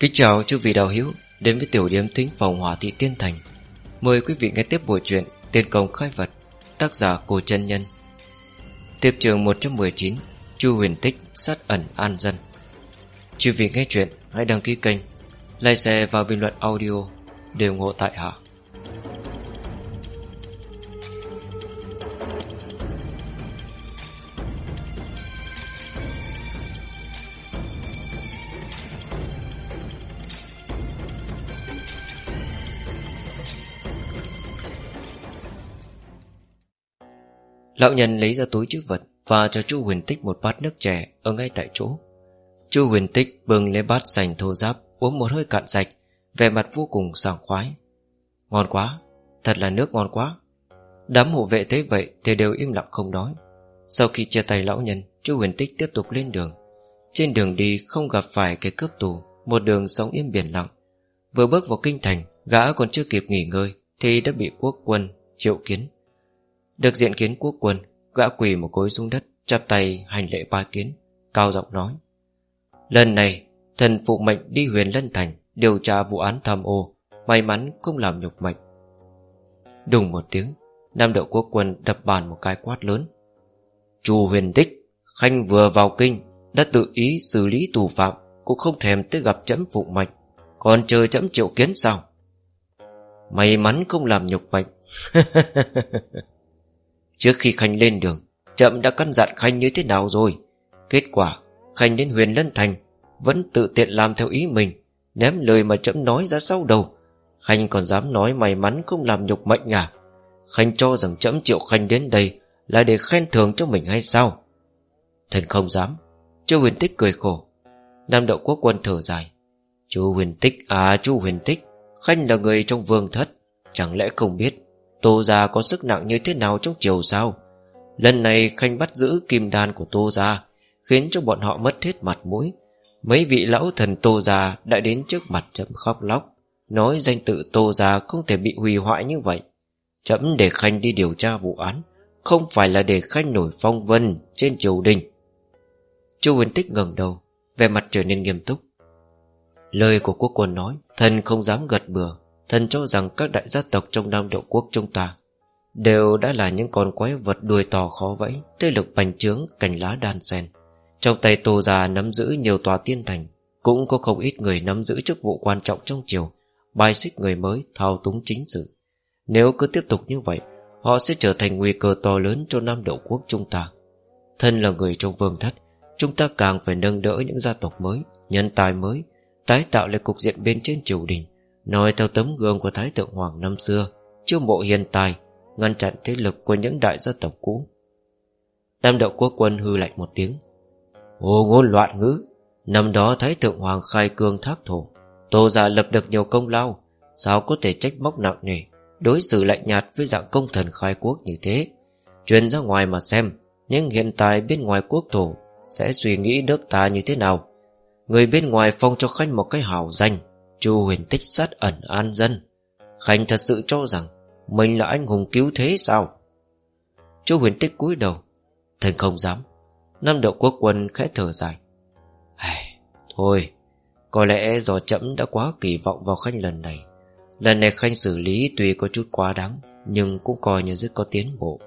Kính chào chư vị đạo hữu đến với tiểu điểm thính phòng hỏa thị tiên thành. Mời quý vị nghe tiếp buổi chuyện Tiên công khai vật, tác giả cổ chân Nhân. Tiếp trường 119, Chu Huyền Tích sát ẩn an dân. Chư vị nghe chuyện hãy đăng ký kênh, like share và bình luận audio để ủng hộ tại hạ. Lão nhân lấy ra túi chữ vật Và cho chu huyền tích một bát nước chè Ở ngay tại chỗ. Chu huyền tích bưng lấy bát sành thô giáp Uống một hơi cạn sạch Vẻ mặt vô cùng sảng khoái. Ngon quá, thật là nước ngon quá. Đám hộ vệ thấy vậy Thì đều im lặng không nói. Sau khi chia tay lão nhân chu huyền tích tiếp tục lên đường. Trên đường đi không gặp phải cái cướp tù Một đường sống im biển lặng. Vừa bước vào kinh thành Gã còn chưa kịp nghỉ ngơi Thì đã bị quốc quân triệu kiến được diện kiến quốc quân, Gã quỳ một cối xuống đất, Chắp tay hành lễ ba kiến Cao giọng nói. Lần này, thần phụ mệnh đi huyền lân thành, Điều tra vụ án tham ô, May mắn không làm nhục mệnh Đùng một tiếng, Nam đậu quốc quân đập bàn một cái quát lớn. Chu huyền tích, Khanh vừa vào kinh, Đã tự ý xử lý tù phạm, Cũng không thèm tới gặp chấm phụ mệnh Còn chờ chấm triệu kiến sao? May mắn không làm nhục mệnh Trước khi Khanh lên đường Chậm đã căn dặn Khanh như thế nào rồi? Kết quả, Khanh đến huyền Lân Thành, Vẫn tự tiện làm theo ý mình, Ném lời mà chậm nói ra sau đầu. Khanh còn dám nói may mắn không làm nhục mệnh à Khanh cho rằng chậm triệu Khanh đến đây Là để khen thưởng cho mình hay sao? Thần không dám. Chu huyền tích cười khổ. Nam đậu quốc quân thở dài. Chu huyền tích à chu huyền tích, Khanh là người trong vương thất, Chẳng lẽ không biết? Tô Gia có sức nặng như thế nào trong chiều sao? Lần này Khanh bắt giữ kim đan của Tô Gia, Khiến cho bọn họ mất hết mặt mũi. Mấy vị lão thần Tô Gia Đã đến trước mặt chậm khóc lóc, Nói danh tự Tô Gia không thể bị hủy hoại như vậy. Chậm để Khanh đi điều tra vụ án, Không phải là để Khanh nổi phong vân Trên triều đình. Chu Huyền Tích ngẩng đầu Về mặt trở nên nghiêm túc. Lời của quốc quân nói, Thần không dám gật bừa. Thần cho rằng các đại gia tộc trong Nam Độ Quốc chúng ta Đều đã là những con quái vật đuôi to khó vẫy Thế lực bành trướng, cành lá đan sen Trong tay Tô già nắm giữ nhiều tòa tiên thành, Cũng có không ít người nắm giữ chức vụ quan trọng trong triều, Bài xích người mới, thao túng chính sự. Nếu cứ tiếp tục như vậy, Họ sẽ trở thành nguy cơ to lớn cho Nam Độ Quốc chúng ta. Thân là người trong vương thất, Chúng ta càng phải nâng đỡ những gia tộc mới, Nhân tài mới, Tái tạo lại cục diện bên trên triều đình. Nói theo tấm gương của Thái Thượng Hoàng năm xưa, Chiêu mộ hiền tài, Ngăn chặn thế lực của những đại gia tộc cũ. Nam đậu quốc quân hư lạnh một tiếng. Hồ ngôn loạn ngữ, Năm đó Thái Thượng Hoàng khai cương thác thổ, Tô giả lập được nhiều công lao, Sao có thể trách móc nặng nề, Đối xử lạnh nhạt với dạng công thần khai quốc như thế? Truyền ra ngoài mà xem Nhưng hiện tại bên ngoài quốc thổ Sẽ suy nghĩ nước ta như thế nào? Người bên ngoài phong cho khách một cái hào danh Chu huyền tích sát ẩn an dân. Khanh thật sự cho rằng Mình là anh hùng cứu thế sao? Chu huyền tích cúi đầu. Thần không dám. Năm đậu quốc quân khẽ thở dài. Thôi, Có lẽ do chậm đã quá kỳ vọng vào Khanh lần này. Lần này Khanh xử lý tuy có chút quá đáng, Nhưng cũng coi như rất có tiến bộ.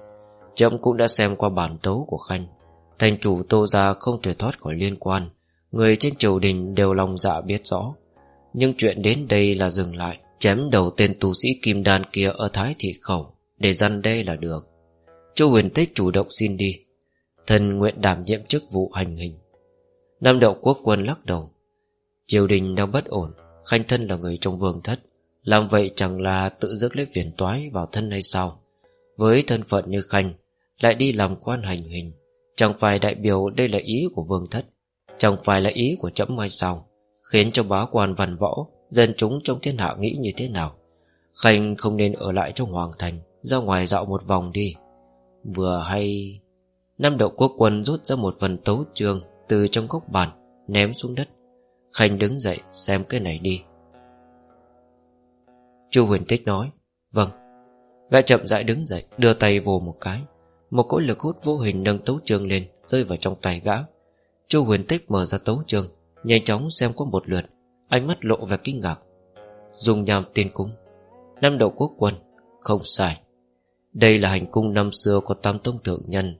Chậm cũng đã xem qua bản tấu của Khanh. Thành chủ Tô Gia không thể thoát khỏi liên quan. Người trên triều đình đều lòng dạ biết rõ nhưng chuyện đến đây là dừng lại, Chém đầu tên tu sĩ kim đan kia Ở Thái Thị Khẩu, Để răn đe là được. Chu huyền tích chủ động xin đi. Thần nguyện đảm nhiệm chức vụ hành hình. Nam đậu quốc quân lắc đầu. Triều đình đang bất ổn, Khanh thân là người trong vương thất, Làm vậy chẳng là tự dứt lấy phiền toái vào thân hay sao? Với thân phận như Khanh, Lại đi làm quan hành hình, Chẳng phải đại biểu đây là ý của vương thất, Chẳng phải là ý của chấm hay sao? Khiến cho bá quan văn võ, Dân chúng trong thiên hạ nghĩ như thế nào? Khanh không nên ở lại trong hoàng thành, Ra ngoài dạo một vòng đi. Vừa hay, Năm đậu quốc quân rút ra một phần tấu trường Từ trong góc bàn, Ném xuống đất. Khanh đứng dậy xem cái này đi. Chu huyền tích nói Vâng. Gã chậm rãi đứng dậy, đưa tay vồ một cái. Một cỗ lực hút vô hình nâng tấu trường lên, Rơi vào trong tay gã. Chu huyền tích mở ra tấu trường Nhanh chóng xem qua một lượt, Ánh mắt lộ vẻ kinh ngạc. Dùng nhàm tiên cung, Năm đầu quốc quân, Không sai. Đây là hành cung năm xưa của Tam Tông Thượng Nhân,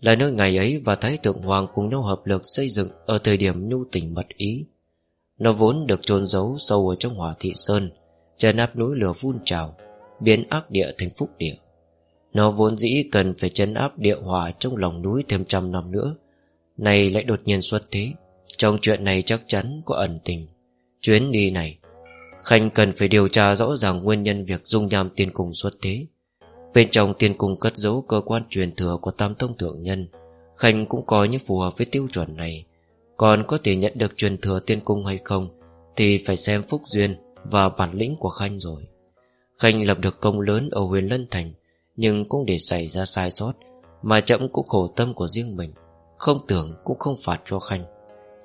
Là nơi ngày ấy và Thái Thượng Hoàng cùng nhau hợp lực xây dựng Ở thời điểm nhu tình mật ý. Nó vốn được chôn giấu sâu ở trong hỏa thị sơn Trần áp núi lửa vun trào, Biến ác địa thành phúc địa. Nó vốn dĩ cần phải chấn áp địa hỏa Trong lòng núi thêm trăm năm nữa Này lại đột nhiên xuất thế. Trong chuyện này chắc chắn có ẩn tình. Chuyến đi này, Khanh cần phải điều tra rõ ràng nguyên nhân việc dung nham tiên cung xuất thế. Bên trong tiên cung cất giấu cơ quan truyền thừa của Tam Tông Thượng Nhân, Khanh cũng coi như phù hợp với tiêu chuẩn này. Còn có thể nhận được truyền thừa tiên cung hay không Thì phải xem phúc duyên và bản lĩnh của Khanh rồi. Khanh lập được công lớn ở huyền Lân Thành, Nhưng cũng để xảy ra sai sót, Mà chậm cũng khổ tâm của riêng mình, Không tưởng cũng không phạt cho Khanh.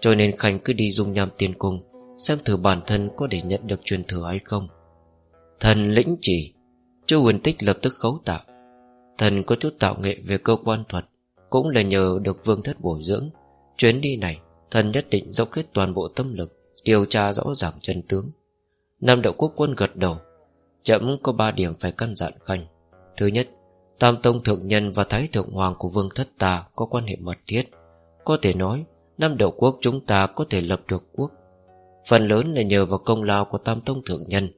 Cho nên Khanh cứ đi dung nham tiên cung, Xem thử bản thân có để nhận được truyền thừa hay không. Thần lĩnh chỉ Chu huyền tích lập tức khấu tạo. Thần có chút tạo nghệ về cơ quan thuật, Cũng là nhờ được vương thất bồi dưỡng. Chuyến đi này, Thần nhất định dốc hết toàn bộ tâm lực, Điều tra rõ ràng chân tướng. Nam đạo quốc quân gật đầu, Chậm có ba điểm phải căn dặn khanh. Thứ nhất, Tam Tông Thượng Nhân và Thái Thượng Hoàng của Vương Thất ta có quan hệ mật thiết. Có thể nói Năm đầu quốc chúng ta có thể lập được quốc. Phần lớn là nhờ vào công lao của Tam Tông Thượng Nhân.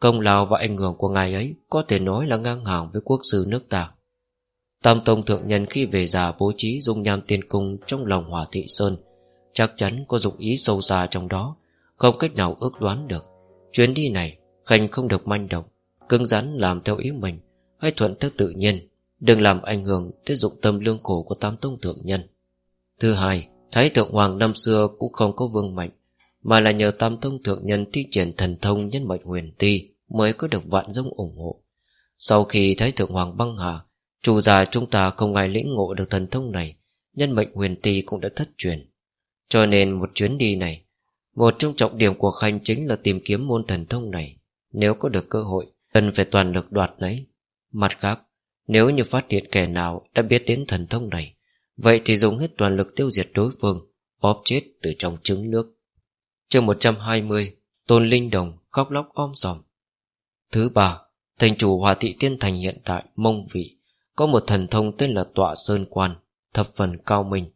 Công lao và ảnh hưởng của ngài ấy Có thể nói là ngang hàng với quốc sư nước ta. Tam Tông Thượng Nhân khi về già bố trí dung nham tiên cung Trong lòng hỏa thị sơn, Chắc chắn có dụng ý sâu xa trong đó, Không cách nào ước đoán được. Chuyến đi này, Khanh không được manh động, Cứng rắn làm theo ý mình, Hay thuận theo tự nhiên, Đừng làm ảnh hưởng tới dụng tâm lương khổ của Tam Tông Thượng Nhân. Thứ hai Thái Thượng Hoàng năm xưa cũng không có vương mạnh mà là nhờ tam thông thượng nhân thi triển thần thông nhân mệnh huyền ti Mới có được vạn dông ủng hộ. Sau khi Thái Thượng Hoàng băng hà, Chủ già chúng ta không ai lĩnh ngộ được thần thông này, Nhân mệnh huyền ti cũng đã thất truyền. Cho nên một chuyến đi này, Một trong trọng điểm của Khanh chính là tìm kiếm môn thần thông này. Nếu có được cơ hội, Cần phải toàn lực đoạt lấy. Mặt khác, Nếu như phát hiện kẻ nào đã biết đến thần thông này Vậy thì dùng hết toàn lực tiêu diệt đối phương, Bóp chết từ trong trứng nước. Chương 120 Tôn Linh Đồng khóc lóc om sòm. Thứ ba, Thành chủ Hòa Thị Tiên Thành hiện tại Mông Vị. Có một thần thông tên là Tọa Sơn Quan, Thập phần cao minh.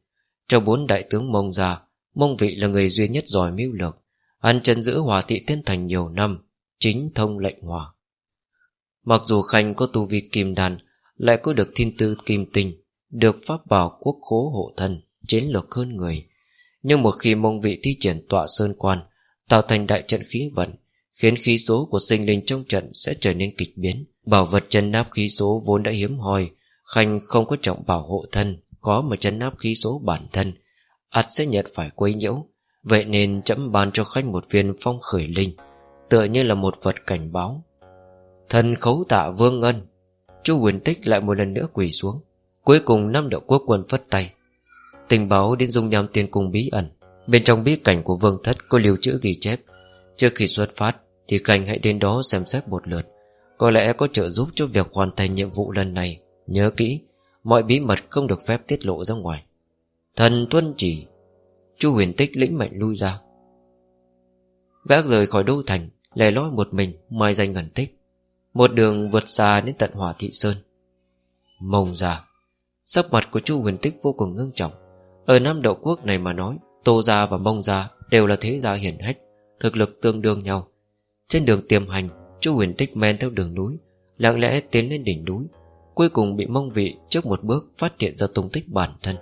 Trong bốn đại tướng Mông già Mông Vị là người duy nhất giỏi mưu lược. Hắn chân giữ Hòa Thị Tiên Thành nhiều năm, Chính thông lệnh hòa. Mặc dù Khanh có tu vi kim đàn Lại có được thiên tư kim tình được pháp bảo quốc khố hộ thân, Chiến lược hơn người. Nhưng một khi mông vị thi triển tọa sơn quan, Tạo thành đại trận khí vận, Khiến khí số của sinh linh trong trận Sẽ trở nên kịch biến. Bảo vật chân náp khí số vốn đã hiếm hoi, Khanh không có trọng bảo hộ thân, Có mà chân náp khí số bản thân, ắt sẽ nhận phải quấy nhiễu. Vậy nên chấm ban cho Khanh một viên phong khởi linh, Tựa như là một vật cảnh báo. Thần khấu tạ vương ân Chu huyền tích lại một lần nữa quỳ xuống. Cuối cùng năm đạo quốc quân phất tay. Tình báo đến dung nham tiên cung bí ẩn. Bên trong bí cảnh của vương thất có lưu trữ ghi chép. Trước khi xuất phát, Thì cảnh hãy đến đó xem xét một lượt. Có lẽ có trợ giúp cho việc hoàn thành nhiệm vụ lần này. Nhớ kỹ, Mọi bí mật không được phép tiết lộ ra ngoài. Thần tuân chỉ, Chu huyền tích lĩnh mệnh lui ra. Gác rời khỏi đô thành, Lẻ loi một mình, mai danh ngẩn tích. Một đường vượt xa đến tận hỏa thị sơn. Mông ra. Sắc mặt của chu huyền tích vô cùng ngưng trọng. Ở Nam Đậu Quốc này mà nói, Tô Gia và Mông Gia đều là thế gia hiển hách, Thực lực tương đương nhau. Trên đường tiềm hành, Chu huyền tích men theo đường núi, Lặng lẽ tiến lên đỉnh núi, Cuối cùng bị mông vị trước một bước Phát hiện ra tung tích bản thân.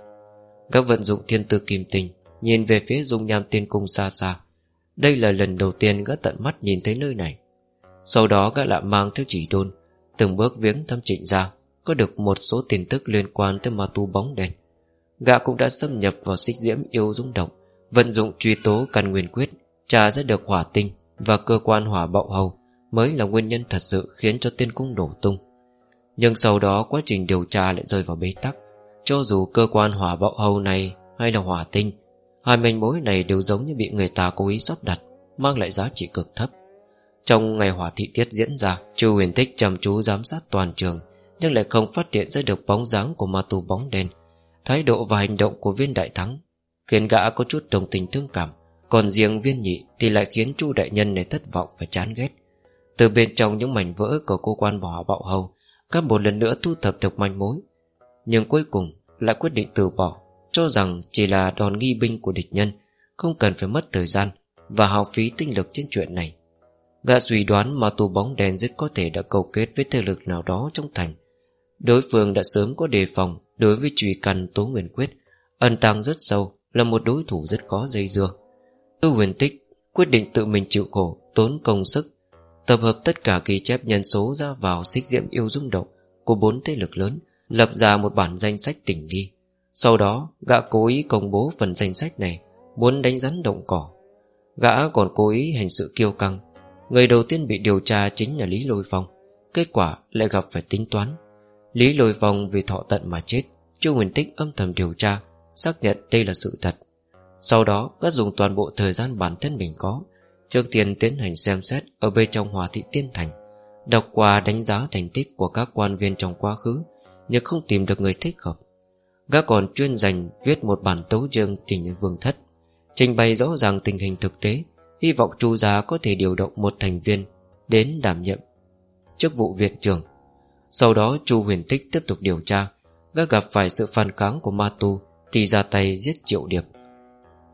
Các vận dụng thiên tư kim tinh, Nhìn về phía dung nham tiên cung xa xa. Đây là lần đầu tiên gã tận mắt nhìn thấy nơi này. Sau đó gã lại mang theo chỉ đôn, Từng bước viếng thăm trịnh gia. Có được một số tin tức liên quan tới ma tu bóng đèn. Gã cũng đã xâm nhập vào xích diễm yêu rung động, Vận dụng truy tố căn nguyên quyết, Trả ra được hỏa tinh Và cơ quan hỏa bạo hầu Mới là nguyên nhân thật sự khiến cho tiên cung đổ tung. Nhưng sau đó quá trình điều tra lại rơi vào bế tắc. Cho dù cơ quan hỏa bạo hầu này Hay là hỏa tinh, Hai manh mối này đều giống như bị người ta cố ý sắp đặt, Mang lại giá trị cực thấp. Trong ngày hỏa thị tiết diễn ra, Chu huyền tích chăm chú giám sát toàn trường nhưng lại không phát hiện ra được bóng dáng của ma tù bóng đen. Thái độ và hành động của viên đại thắng Khiến gã có chút đồng tình thương cảm, Còn riêng viên nhị Thì lại khiến chu đại nhân này thất vọng và chán ghét. Từ bên trong những mảnh vỡ Của cô quan bỏ bạo hầu Các một lần nữa thu thập được manh mối, Nhưng cuối cùng lại quyết định từ bỏ, Cho rằng chỉ là đòn nghi binh của địch nhân, Không cần phải mất thời gian Và hao phí tinh lực trên chuyện này. Gã suy đoán mà tù bóng đen rất có thể đã cầu kết với thế lực nào đó trong thành Đối phương đã sớm có đề phòng đối với truy căn Tố Nguyên Quyết. Ẩn tàng rất sâu, Là một đối thủ rất khó dây dưa. Tư huyền tích quyết định tự mình chịu khổ, Tốn công sức, Tập hợp tất cả ghi chép nhân số ra vào xích diễm yêu rung động Của bốn thế lực lớn, Lập ra một bản danh sách tỉnh đi. Sau đó, gã cố ý công bố phần danh sách này, Muốn đánh rắn động cỏ. Gã còn cố ý hành sự kiêu căng. Người đầu tiên bị điều tra chính là Lý Lôi Phong. Kết quả lại gặp phải tính toán. Lý Lôi vong vì thọ tận mà chết Chu Nguyên Tích âm thầm điều tra, Xác nhận đây là sự thật. Sau đó, các dùng toàn bộ thời gian bản thân mình có, Trước tiên tiến hành xem xét Ở bên trong hòa thị tiên thành, Đọc qua đánh giá thành tích của các quan viên trong quá khứ, Nhưng không tìm được người thích hợp. Gác còn chuyên dành viết một bản tấu chương trình nhân vương thất, Trình bày rõ ràng tình hình thực tế, Hy vọng chu gia có thể điều động một thành viên Đến đảm nhiệm chức vụ viện trưởng. Sau đó chu huyền tích tiếp tục điều tra. Đã gặp phải sự phản kháng của ma tu Thì ra tay giết triệu điệp.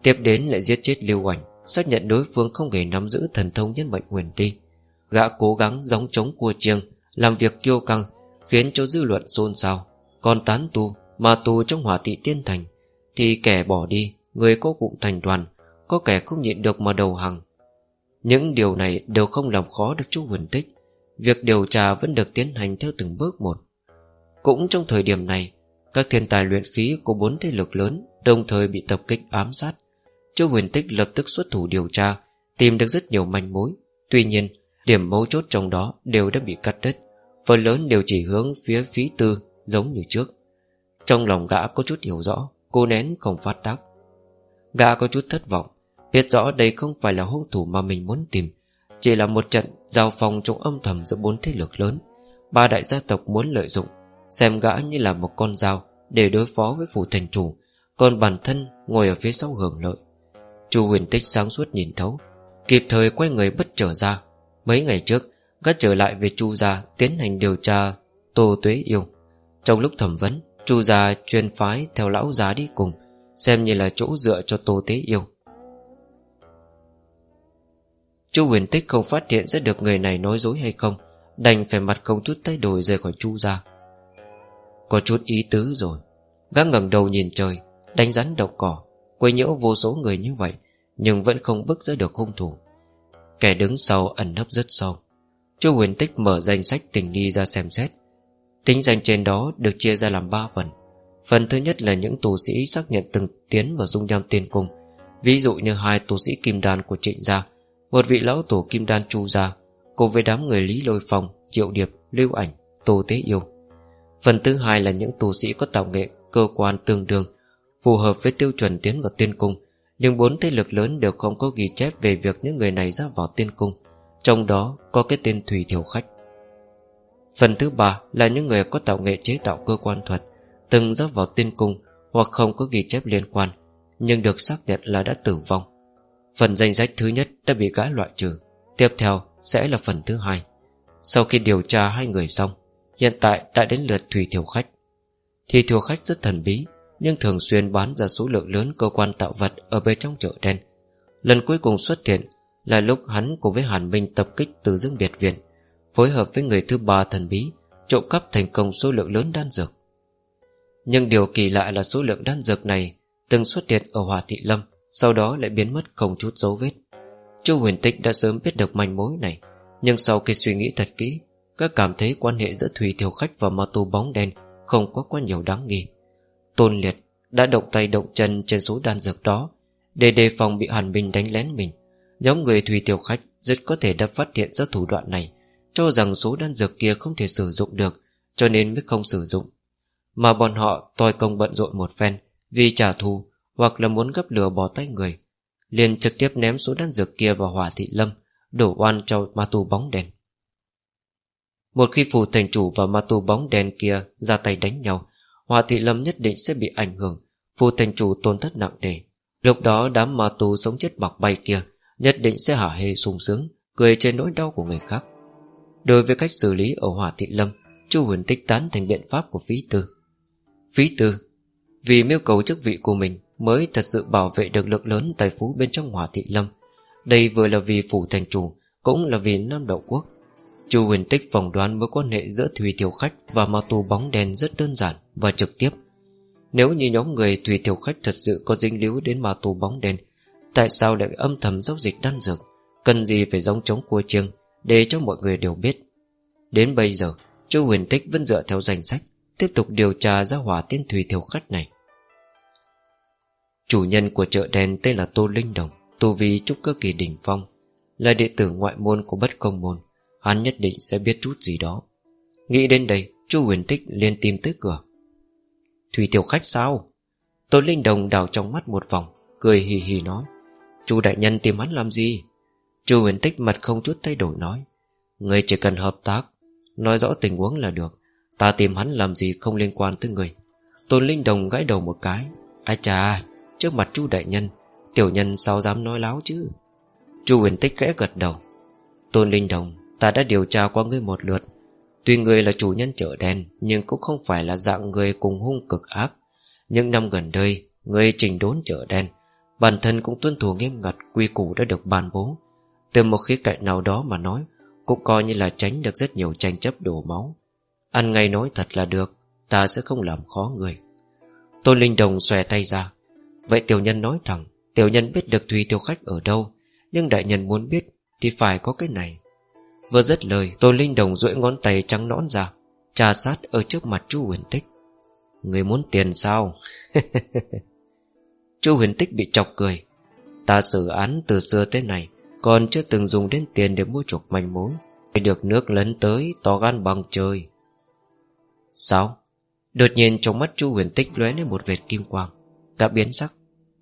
Tiếp đến lại giết chết lưu ảnh Xác nhận đối phương không hề nắm giữ thần thông nhân mệnh huyền ti. Gã cố gắng gióng chống cua chiêng Làm việc kiêu căng Khiến cho dư luận xôn xao. Còn tán tu, ma tu trong hỏa thị tiên thành Thì kẻ bỏ đi Người có cụm thành đoàn Có kẻ không nhịn được mà đầu hàng. Những điều này đều không làm khó được chú huyền tích. Việc điều tra vẫn được tiến hành theo từng bước một. Cũng trong thời điểm này, Các thiên tài luyện khí của bốn thế lực lớn Đồng thời bị tập kích ám sát. Chu huyền tích lập tức xuất thủ điều tra, Tìm được rất nhiều manh mối. Tuy nhiên, điểm mấu chốt trong đó Đều đã bị cắt đứt. Phần lớn đều chỉ hướng phía phí tư, Giống như trước. Trong lòng gã có chút hiểu rõ Cô nén không phát tác. Gã có chút thất vọng, Biết rõ đây không phải là hung thủ mà mình muốn tìm, Chỉ là một trận giao phong trong âm thầm giữa bốn thế lực lớn. Ba đại gia tộc muốn lợi dụng, Xem gã như là một con dao Để đối phó với phủ thành chủ, Còn bản thân ngồi ở phía sau hưởng lợi. Chu huyền tích sáng suốt nhìn thấu, Kịp thời quay người bất trở ra. Mấy ngày trước, Gã trở lại về chu gia Tiến hành điều tra Tô Tuế Yêu. Trong lúc thẩm vấn, Chu gia chuyên phái theo lão giá đi cùng, Xem như là chỗ dựa cho Tô Tế Yêu. Chu huyền tích không phát hiện ra được người này nói dối hay không, Đành phải mặt không chút thay đổi rời khỏi chu ra Có chút ý tứ rồi. Gã ngẩng đầu nhìn trời, Đánh rắn độc cỏ, Quấy nhiễu vô số người như vậy, Nhưng vẫn không bước ra được hung thủ. Kẻ đứng sau ẩn nấp rất sâu. Chu huyền tích mở danh sách tình nghi ra xem xét. Tính danh trên đó được chia ra làm ba phần. Phần thứ nhất là những tù sĩ xác nhận từng tiến vào dung nham tiên cung. Ví dụ như hai tù sĩ kim đàn của trịnh gia một vị lão tổ kim đan chu ra, Cùng với đám người Lý Lôi Phong, Triệu Điệp, Lưu Ảnh, Tô Tế Yêu. Phần thứ hai là những tù sĩ có tạo nghệ Cơ quan tương đương Phù hợp với tiêu chuẩn tiến vào tiên cung Nhưng bốn thế lực lớn đều không có ghi chép Về việc những người này ra vào tiên cung Trong đó có cái tên Thủy Thiểu Khách. Phần thứ ba là những người có tạo nghệ chế tạo cơ quan thuật Từng ra vào tiên cung Hoặc không có ghi chép liên quan Nhưng được xác nhận là đã tử vong. Phần danh sách thứ nhất đã bị gã loại trừ. Tiếp theo sẽ là phần thứ hai. Sau khi điều tra hai người xong, Hiện tại đã đến lượt Thủy Thiểu Khách. Thì Thiểu Khách rất thần bí, Nhưng thường xuyên bán ra số lượng lớn cơ quan tạo vật Ở bên trong chợ đen. Lần cuối cùng xuất hiện Là lúc hắn cùng với Hàn Minh tập kích từ dương biệt viện, Phối hợp với người thứ ba thần bí, Trộm cắp thành công số lượng lớn đan dược. Nhưng điều kỳ lạ là số lượng đan dược này Từng xuất hiện ở Hòa Thị Lâm. Sau đó lại biến mất không chút dấu vết. Chu huyền tịch đã sớm biết được manh mối này, Nhưng sau khi suy nghĩ thật kỹ, Các cảm thấy quan hệ giữa Thủy Thiều Khách và ma tu bóng đen Không có quá nhiều đáng nghi. Tôn Liệt đã động tay động chân trên số đan dược đó Để đề phòng bị Hàn Minh đánh lén mình. Nhóm người Thủy Tiểu Khách rất có thể đã phát hiện ra thủ đoạn này, Cho rằng số đan dược kia không thể sử dụng được, Cho nên mới không sử dụng. Mà bọn họ toi công bận rộn một phen Vì trả thù hoặc là muốn gấp lửa bỏ tay người, liền trực tiếp ném số đan dược kia vào hỏa thị lâm, Đổ oan cho ma tu bóng đèn. Một khi phù thành chủ và ma tu bóng đèn kia ra tay đánh nhau, Hỏa thị lâm nhất định sẽ bị ảnh hưởng, Phù thành chủ tổn thất nặng nề. Lúc đó đám ma tu sống chết mặc bay kia Nhất định sẽ hả hê sung sướng, Cười trên nỗi đau của người khác. Đối với cách xử lý ở Hỏa Thị Lâm, Chu Huyền tích tán thành biện pháp của Phí Tư. Phí Tư, Vì mưu cầu chức vị của mình Mới thật sự bảo vệ được lượng lớn tài phú bên trong Hỏa Thị Lâm Đây vừa là vì phủ thành chủ Cũng là vì Nam Đậu Quốc Chu huyền tích phỏng đoán mối quan hệ giữa Thủy Thiểu Khách và ma tù bóng đèn rất đơn giản và trực tiếp. Nếu như nhóm người Thủy Thiểu Khách thật sự có dính líu đến ma tù bóng đèn, tại sao lại âm thầm giao dịch đan dược? Cần gì phải giống chống cua chiêng để cho mọi người đều biết. Đến bây giờ, Chu huyền tích vẫn dựa theo danh sách, tiếp tục điều tra ra hỏa tiên Thủy Thiểu Khách này. Chủ nhân của chợ đèn tên là Tô Linh Đồng, tu vi trúc cơ kỳ đỉnh phong, là đệ tử ngoại môn của bất công môn. Hắn nhất định sẽ biết chút gì đó. Nghĩ đến đây Chu huyền tích liền tìm tới cửa. Thủy tiểu khách sao? Tô Linh Đồng đào trong mắt một vòng Cười hì hì nói Chu đại nhân tìm hắn làm gì? Chu huyền tích mặt không chút thay đổi nói Người chỉ cần hợp tác Nói rõ tình huống là được. Ta tìm hắn làm gì không liên quan tới người. Tôn Linh Đồng gãi đầu một cái Ai chà Trước mặt chu đại nhân. Tiểu nhân sao dám nói láo chứ? Chu huyền tích khẽ gật đầu. Tôn Linh Đồng, Ta đã điều tra qua ngươi một lượt. Tuy ngươi là chủ nhân chợ đen, Nhưng cũng không phải là dạng người cùng hung cực ác. Những năm gần đây, Ngươi trình đốn chợ đen. Bản thân cũng tuân thủ nghiêm ngặt Quy củ đã được ban bố. Từ một khía cạnh nào đó mà nói, Cũng coi như là tránh được rất nhiều tranh chấp đổ máu. Ăn ngay nói thật là được, Ta sẽ không làm khó người. Tôn Linh Đồng xòe tay ra. Vậy tiểu nhân nói thẳng, Tiểu nhân biết được Thùy tiêu khách ở đâu, Nhưng đại nhân muốn biết Thì phải có cái này. Vừa dứt lời Tôn Linh Đồng duỗi ngón tay trắng nõn ra, Trà sát ở trước mặt chu huyền tích. Người muốn tiền sao? Chu huyền tích bị chọc cười. Ta xử án từ xưa tới này Còn chưa từng dùng đến tiền để mua chuộc manh mối. Để Được nước lấn tới, To gan bằng trời. Sao? Đột nhiên trong mắt chu huyền tích lóe lên một vệt kim quang, Đã biến sắc.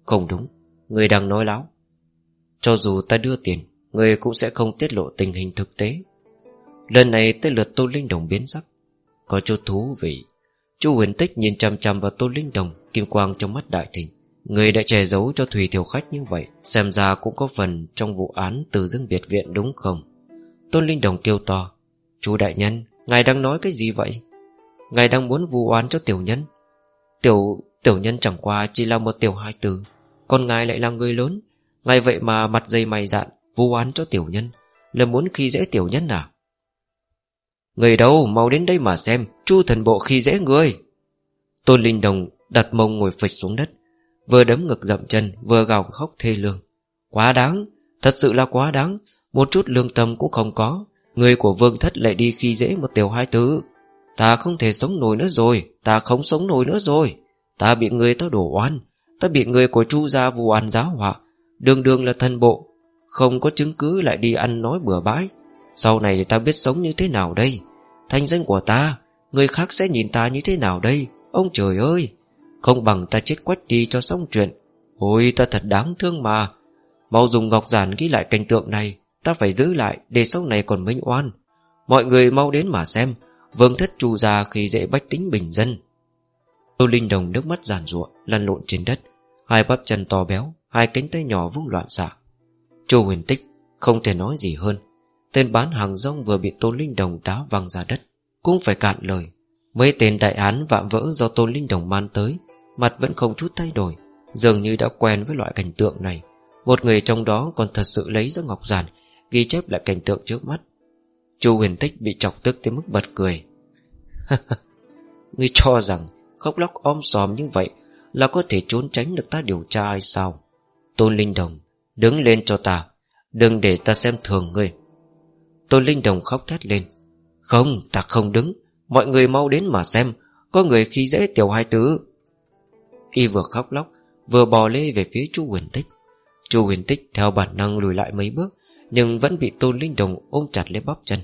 Không đúng Người đang nói láo. Cho dù ta đưa tiền Người cũng sẽ không tiết lộ tình hình thực tế. Lần này tới lượt Tô Linh Đồng biến sắc. Có chút thú vị. Chu huyền tích nhìn chăm chăm vào Tô Linh Đồng Kim quang trong mắt đại thịnh. Người đã che giấu cho Thủy Thiểu Khách như vậy Xem ra cũng có phần trong vụ án Từ dương biệt viện đúng không? Tôn Linh Đồng kêu to. Chú đại nhân, ngài đang nói cái gì vậy? Ngài đang muốn vu oán cho tiểu nhân? Tiểu tiểu nhân chẳng qua Chỉ là một tiểu hai từ còn ngài lại là người lớn. Ngài vậy mà mặt dây mày dạn Vu oán cho tiểu nhân. Là muốn khi dễ tiểu nhân à? Người đâu mau đến đây mà xem Chu thần bộ khi dễ người. Tôn Linh Đồng đặt mông ngồi phịch xuống đất Vừa đấm ngực dậm chân Vừa gào khóc thê lương. Quá đáng, thật sự là quá đáng. Một chút lương tâm cũng không có. Người của vương thất lại đi khi dễ một tiểu hai tứ Ta không thể sống nổi nữa rồi Ta không sống nổi nữa rồi. Ta bị người ta đổ oan Ta bị người của chu gia vụ oan giáo họa. Đường đường là thân bộ. Không có chứng cứ lại đi ăn nói bừa bãi. Sau này ta biết sống như thế nào đây? Thanh danh của ta, Người khác sẽ nhìn ta như thế nào đây? Ông trời ơi! Không bằng ta chết quách đi cho xong chuyện. Ôi, ta thật đáng thương mà. Mau dùng ngọc giản ghi lại cảnh tượng này. Ta phải giữ lại để sau này còn minh oan. Mọi người mau đến mà xem. Vương thất Chu ra khi dễ bách tính bình dân. Tô Linh Đồng nước mắt giàn ruộng Lăn lộn trên đất. Hai bắp chân to béo, Hai cánh tay nhỏ vung loạn xạ. Chu huyền tích không thể nói gì hơn. Tên bán hàng rong vừa bị Tôn Linh Đồng đá văng ra đất, Cũng phải cạn lời. Mấy tên đại án vạm vỡ do Tôn Linh Đồng man tới, Mặt vẫn không chút thay đổi, Dường như đã quen với loại cảnh tượng này. Một người trong đó còn thật sự lấy ra ngọc giản, Ghi chép lại cảnh tượng trước mắt. Chu huyền tích bị chọc tức tới mức bật cười. Ngươi cho rằng Khóc lóc om sòm như vậy Là có thể trốn tránh được ta điều tra hay sao? Tôn Linh Đồng, Đứng lên cho ta, Đừng để ta xem thường ngươi. Tôn Linh Đồng khóc thét lên, Không, ta không đứng, Mọi người mau đến mà xem, Có người khi dễ tiểu hai tứ. Y vừa khóc lóc, Vừa bò lê về phía chu huyền tích. Chu huyền tích theo bản năng lùi lại mấy bước, Nhưng vẫn bị Tôn Linh Đồng ôm chặt lấy bóp chân.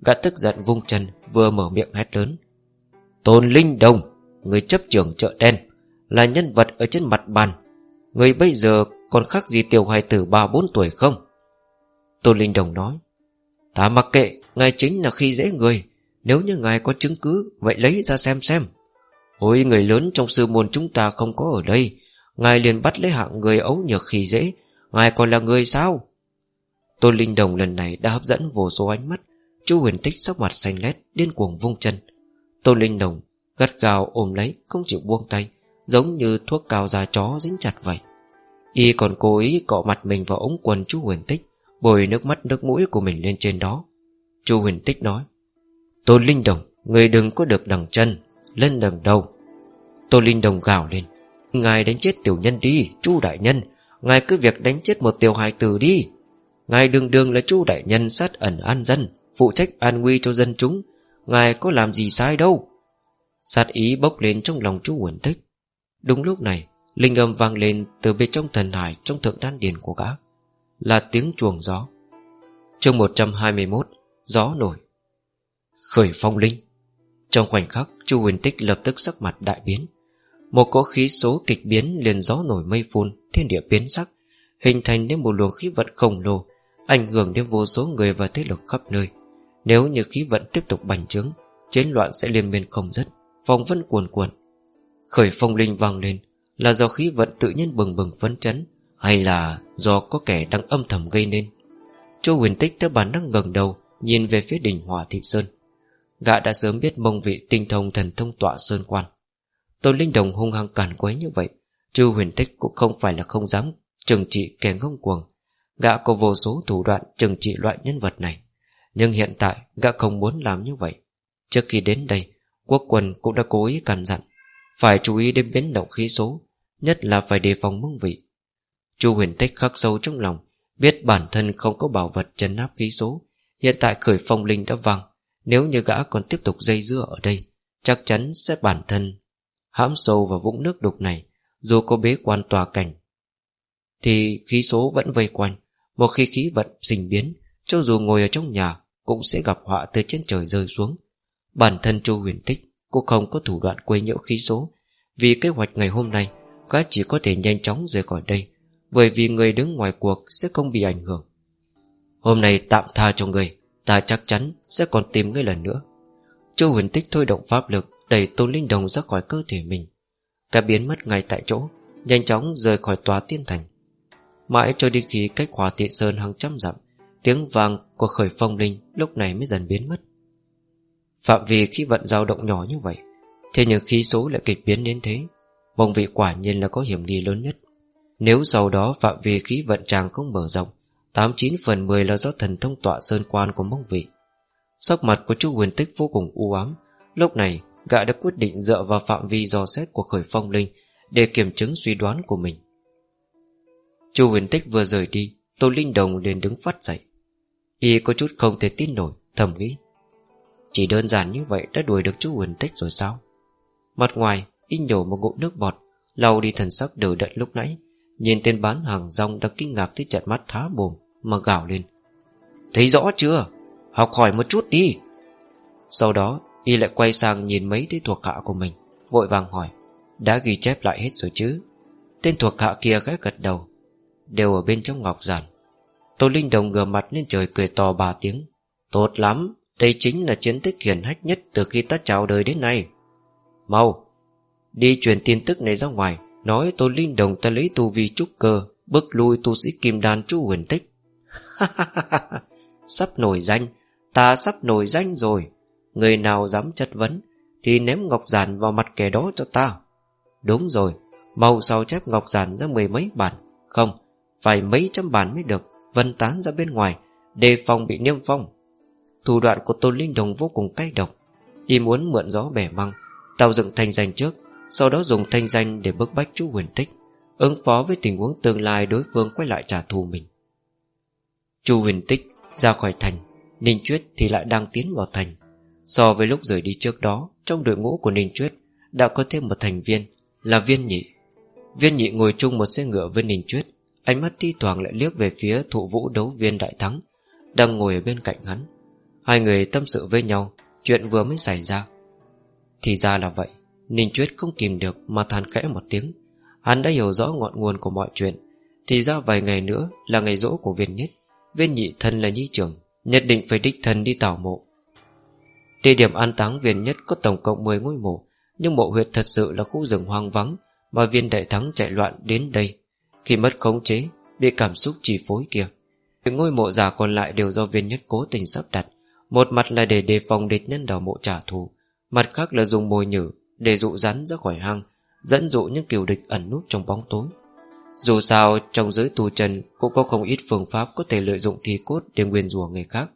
Gã tức giận vung chân, Vừa mở miệng hét lớn, Tôn Linh Đồng Người chấp trưởng chợ đen, Là nhân vật ở trên mặt bàn. Người bây giờ còn khác gì tiểu hài tử ba bốn tuổi không? Tô Linh Đồng nói Ta mặc kệ, Ngài chính là khi dễ người. Nếu như ngài có chứng cứ, Vậy lấy ra xem xem. Ôi, người lớn trong sư môn chúng ta không có ở đây. Ngài liền bắt lấy hạng người ấu nhược khi dễ. Ngài còn là người sao? Tôn Linh Đồng lần này đã hấp dẫn vô số ánh mắt. Chu huyền tích sắc mặt xanh lét, Điên cuồng vung chân. Tôn Linh Đồng gắt gào ôm lấy, Không chịu buông tay, Giống như thuốc cao da chó dính chặt vậy. Y còn cố ý cọ mặt mình vào ống quần chú huyền tích, Bồi nước mắt nước mũi của mình lên trên đó. Chu huyền tích nói, Tôn Linh Đồng, Người đừng có được đằng chân, Lên đằng đầu. Tôn Linh Đồng gào lên, Ngài đánh chết tiểu nhân đi, Chu đại nhân, Ngài cứ việc đánh chết một tiểu hài tử đi. Ngài đường đường là chu đại nhân sát ẩn an dân, Phụ trách an nguy cho dân chúng, Ngài có làm gì sai đâu. Sát ý bốc lên trong lòng chú Nguyễn Tích Đúng lúc này, Linh âm vang lên từ bên trong thần hải, Trong thượng đan điền của gã. Là tiếng chuồng gió. Chương 121 Gió nổi. Khởi phong linh. Trong khoảnh khắc chu huyền tích lập tức sắc mặt đại biến. Một cỗ khí số kịch biến liền gió nổi mây phun, Thiên địa biến sắc, Hình thành nên một luồng khí vận khổng lồ, Ảnh hưởng đến vô số người và thế lực khắp nơi. Nếu như khí vận tiếp tục bành trướng, Chiến loạn sẽ liên miên không dứt. Phong vân cuồn cuộn. Khởi phong linh vang lên, Là do khí vận tự nhiên bừng bừng phấn chấn, Hay là do có kẻ đang âm thầm gây nên? Châu huyền tích theo bản năng gần đầu, Nhìn về phía đỉnh hỏa thị sơn. Gã đã sớm biết mông vị tinh thông thần thông tọa sơn quan. Tôn Linh Đồng hung hăng cản quấy như vậy, Chu huyền tích cũng không phải là không dám Trừng trị kẻ ngông cuồng. Gã có vô số thủ đoạn trừng trị loại nhân vật này, Nhưng hiện tại gã không muốn làm như vậy. Trước khi đến đây Quốc quân cũng đã cố ý cằn dặn, Phải chú ý đến biến động khí số, Nhất là phải đề phòng mông vị. Chu huyền tích khắc sâu trong lòng, Biết bản thân không có bảo vật chấn áp khí số, Hiện tại khởi phong linh đã vang, Nếu như gã còn tiếp tục dây dưa ở đây, Chắc chắn sẽ bản thân Hãm sâu vào vũng nước đục này, Dù có bế quan tòa cảnh. Thì khí số vẫn vây quanh, Một khi khí vận sinh biến, Cho dù ngồi ở trong nhà, Cũng sẽ gặp họa từ trên trời rơi xuống. Bản thân Chu huyền tích Cô không có thủ đoạn quấy nhiễu khí số, Vì kế hoạch ngày hôm nay Gã chỉ có thể nhanh chóng rời khỏi đây, Bởi vì người đứng ngoài cuộc sẽ không bị ảnh hưởng. Hôm nay tạm tha cho người, Ta chắc chắn sẽ còn tìm ngươi lần nữa. Chu huyền tích thôi động pháp lực, Đẩy tôn linh đồng ra khỏi cơ thể mình. Cả biến mất ngay tại chỗ, Nhanh chóng rời khỏi tòa tiên thành. Mãi cho đi khi cách hòa tiện sơn hàng trăm dặm, Tiếng vàng của khởi phong linh Lúc này mới dần biến mất. Phạm vi khí vận dao động nhỏ như vậy, Thế nhưng khí số lại kịch biến đến thế. Mong vị quả nhiên là có hiểm nghi lớn nhất. Nếu sau đó phạm vi khí vận tràng không mở rộng 89 phần 10 là do thần thông tọa sơn quan của mong vị. Sắc mặt của chú huyền tích vô cùng u ám. Lúc này, gã đã quyết định dựa vào phạm vi dò xét của khởi phong linh Để kiểm chứng suy đoán của mình. Chu huyền tích vừa rời đi, Tô Linh Đồng liền đứng phát dậy. Y có chút không thể tin nổi, Thầm nghĩ chỉ đơn giản như vậy đã đuổi được chú huyền tích rồi sao? Mặt ngoài, Y nhổ một ngụm nước bọt, lau đi thần sắc đờ đẫn lúc nãy. Nhìn tên bán hàng rong đang kinh ngạc tới trận mắt thá bồm Mà gào lên. Thấy rõ chưa? Học hỏi một chút đi. Sau đó, Y lại quay sang nhìn mấy tên thuộc hạ của mình, Vội vàng hỏi, Đã ghi chép lại hết rồi chứ? Tên thuộc hạ kia ghé gật đầu, Đều ở bên trong ngọc giản. Tô Linh Đồng ngửa mặt lên trời cười to ba tiếng, Tốt lắm đây chính là chiến tích hiển hách nhất Từ khi ta chào đời đến nay. Mau, Đi truyền tin tức này ra ngoài, Nói tôi linh đồng ta lấy tu vi trúc cơ, Bước lui tu sĩ kim đan chú huyền tích. Sắp nổi danh, Ta sắp nổi danh rồi. Người nào dám chất vấn, Thì ném ngọc giản vào mặt kẻ đó cho ta. Đúng rồi, Mau sao chép ngọc giản ra mười mấy bản. Không, Phải mấy trăm bản mới được, Vân tán ra bên ngoài, Đề phòng bị niêm phong. Thủ đoạn của Tôn Linh Đồng vô cùng cay độc. Y muốn mượn gió bẻ măng Tạo dựng thanh danh trước, Sau đó dùng thanh danh để bức bách chú huyền tích, Ứng phó với tình huống tương lai đối phương quay lại trả thù mình. Chu huyền tích ra khỏi thành, Ninh Chuyết thì lại đang tiến vào thành. So với lúc rời đi trước đó, Trong đội ngũ của Ninh Chuyết Đã có thêm một thành viên Là Viên Nhị. Viên Nhị ngồi chung một xe ngựa với Ninh Chuyết, Ánh mắt thi thoảng lại liếc về phía thụ vũ đấu viên đại thắng, Đang ngồi ở bên cạnh hắn. Hai người tâm sự với nhau, Chuyện vừa mới xảy ra. Thì ra là vậy, Ninh Chuyết không kìm được mà than khẽ một tiếng. Hắn đã hiểu rõ ngọn nguồn của mọi chuyện. Thì ra vài ngày nữa Là ngày rỗ của viên nhất. Viên nhị thân là nhi trưởng, Nhất định phải đích thân đi tảo mộ. Địa điểm an táng viên nhất có tổng cộng 10 ngôi mộ, Nhưng mộ huyệt thật sự là khu rừng hoang vắng Mà viên đại thắng chạy loạn đến đây. Khi mất khống chế, Bị cảm xúc chi phối kia Những ngôi mộ giả còn lại đều do viên nhất cố tình sắp đặt. Một mặt là để đề phòng địch nhân đào mộ trả thù, Mặt khác là dùng mồi nhử Để dụ rắn ra khỏi hang, Dẫn dụ những kiều địch ẩn nút trong bóng tối. Dù sao, trong giới tù trần Cũng có không ít phương pháp có thể lợi dụng thi cốt Để nguyên rùa người khác.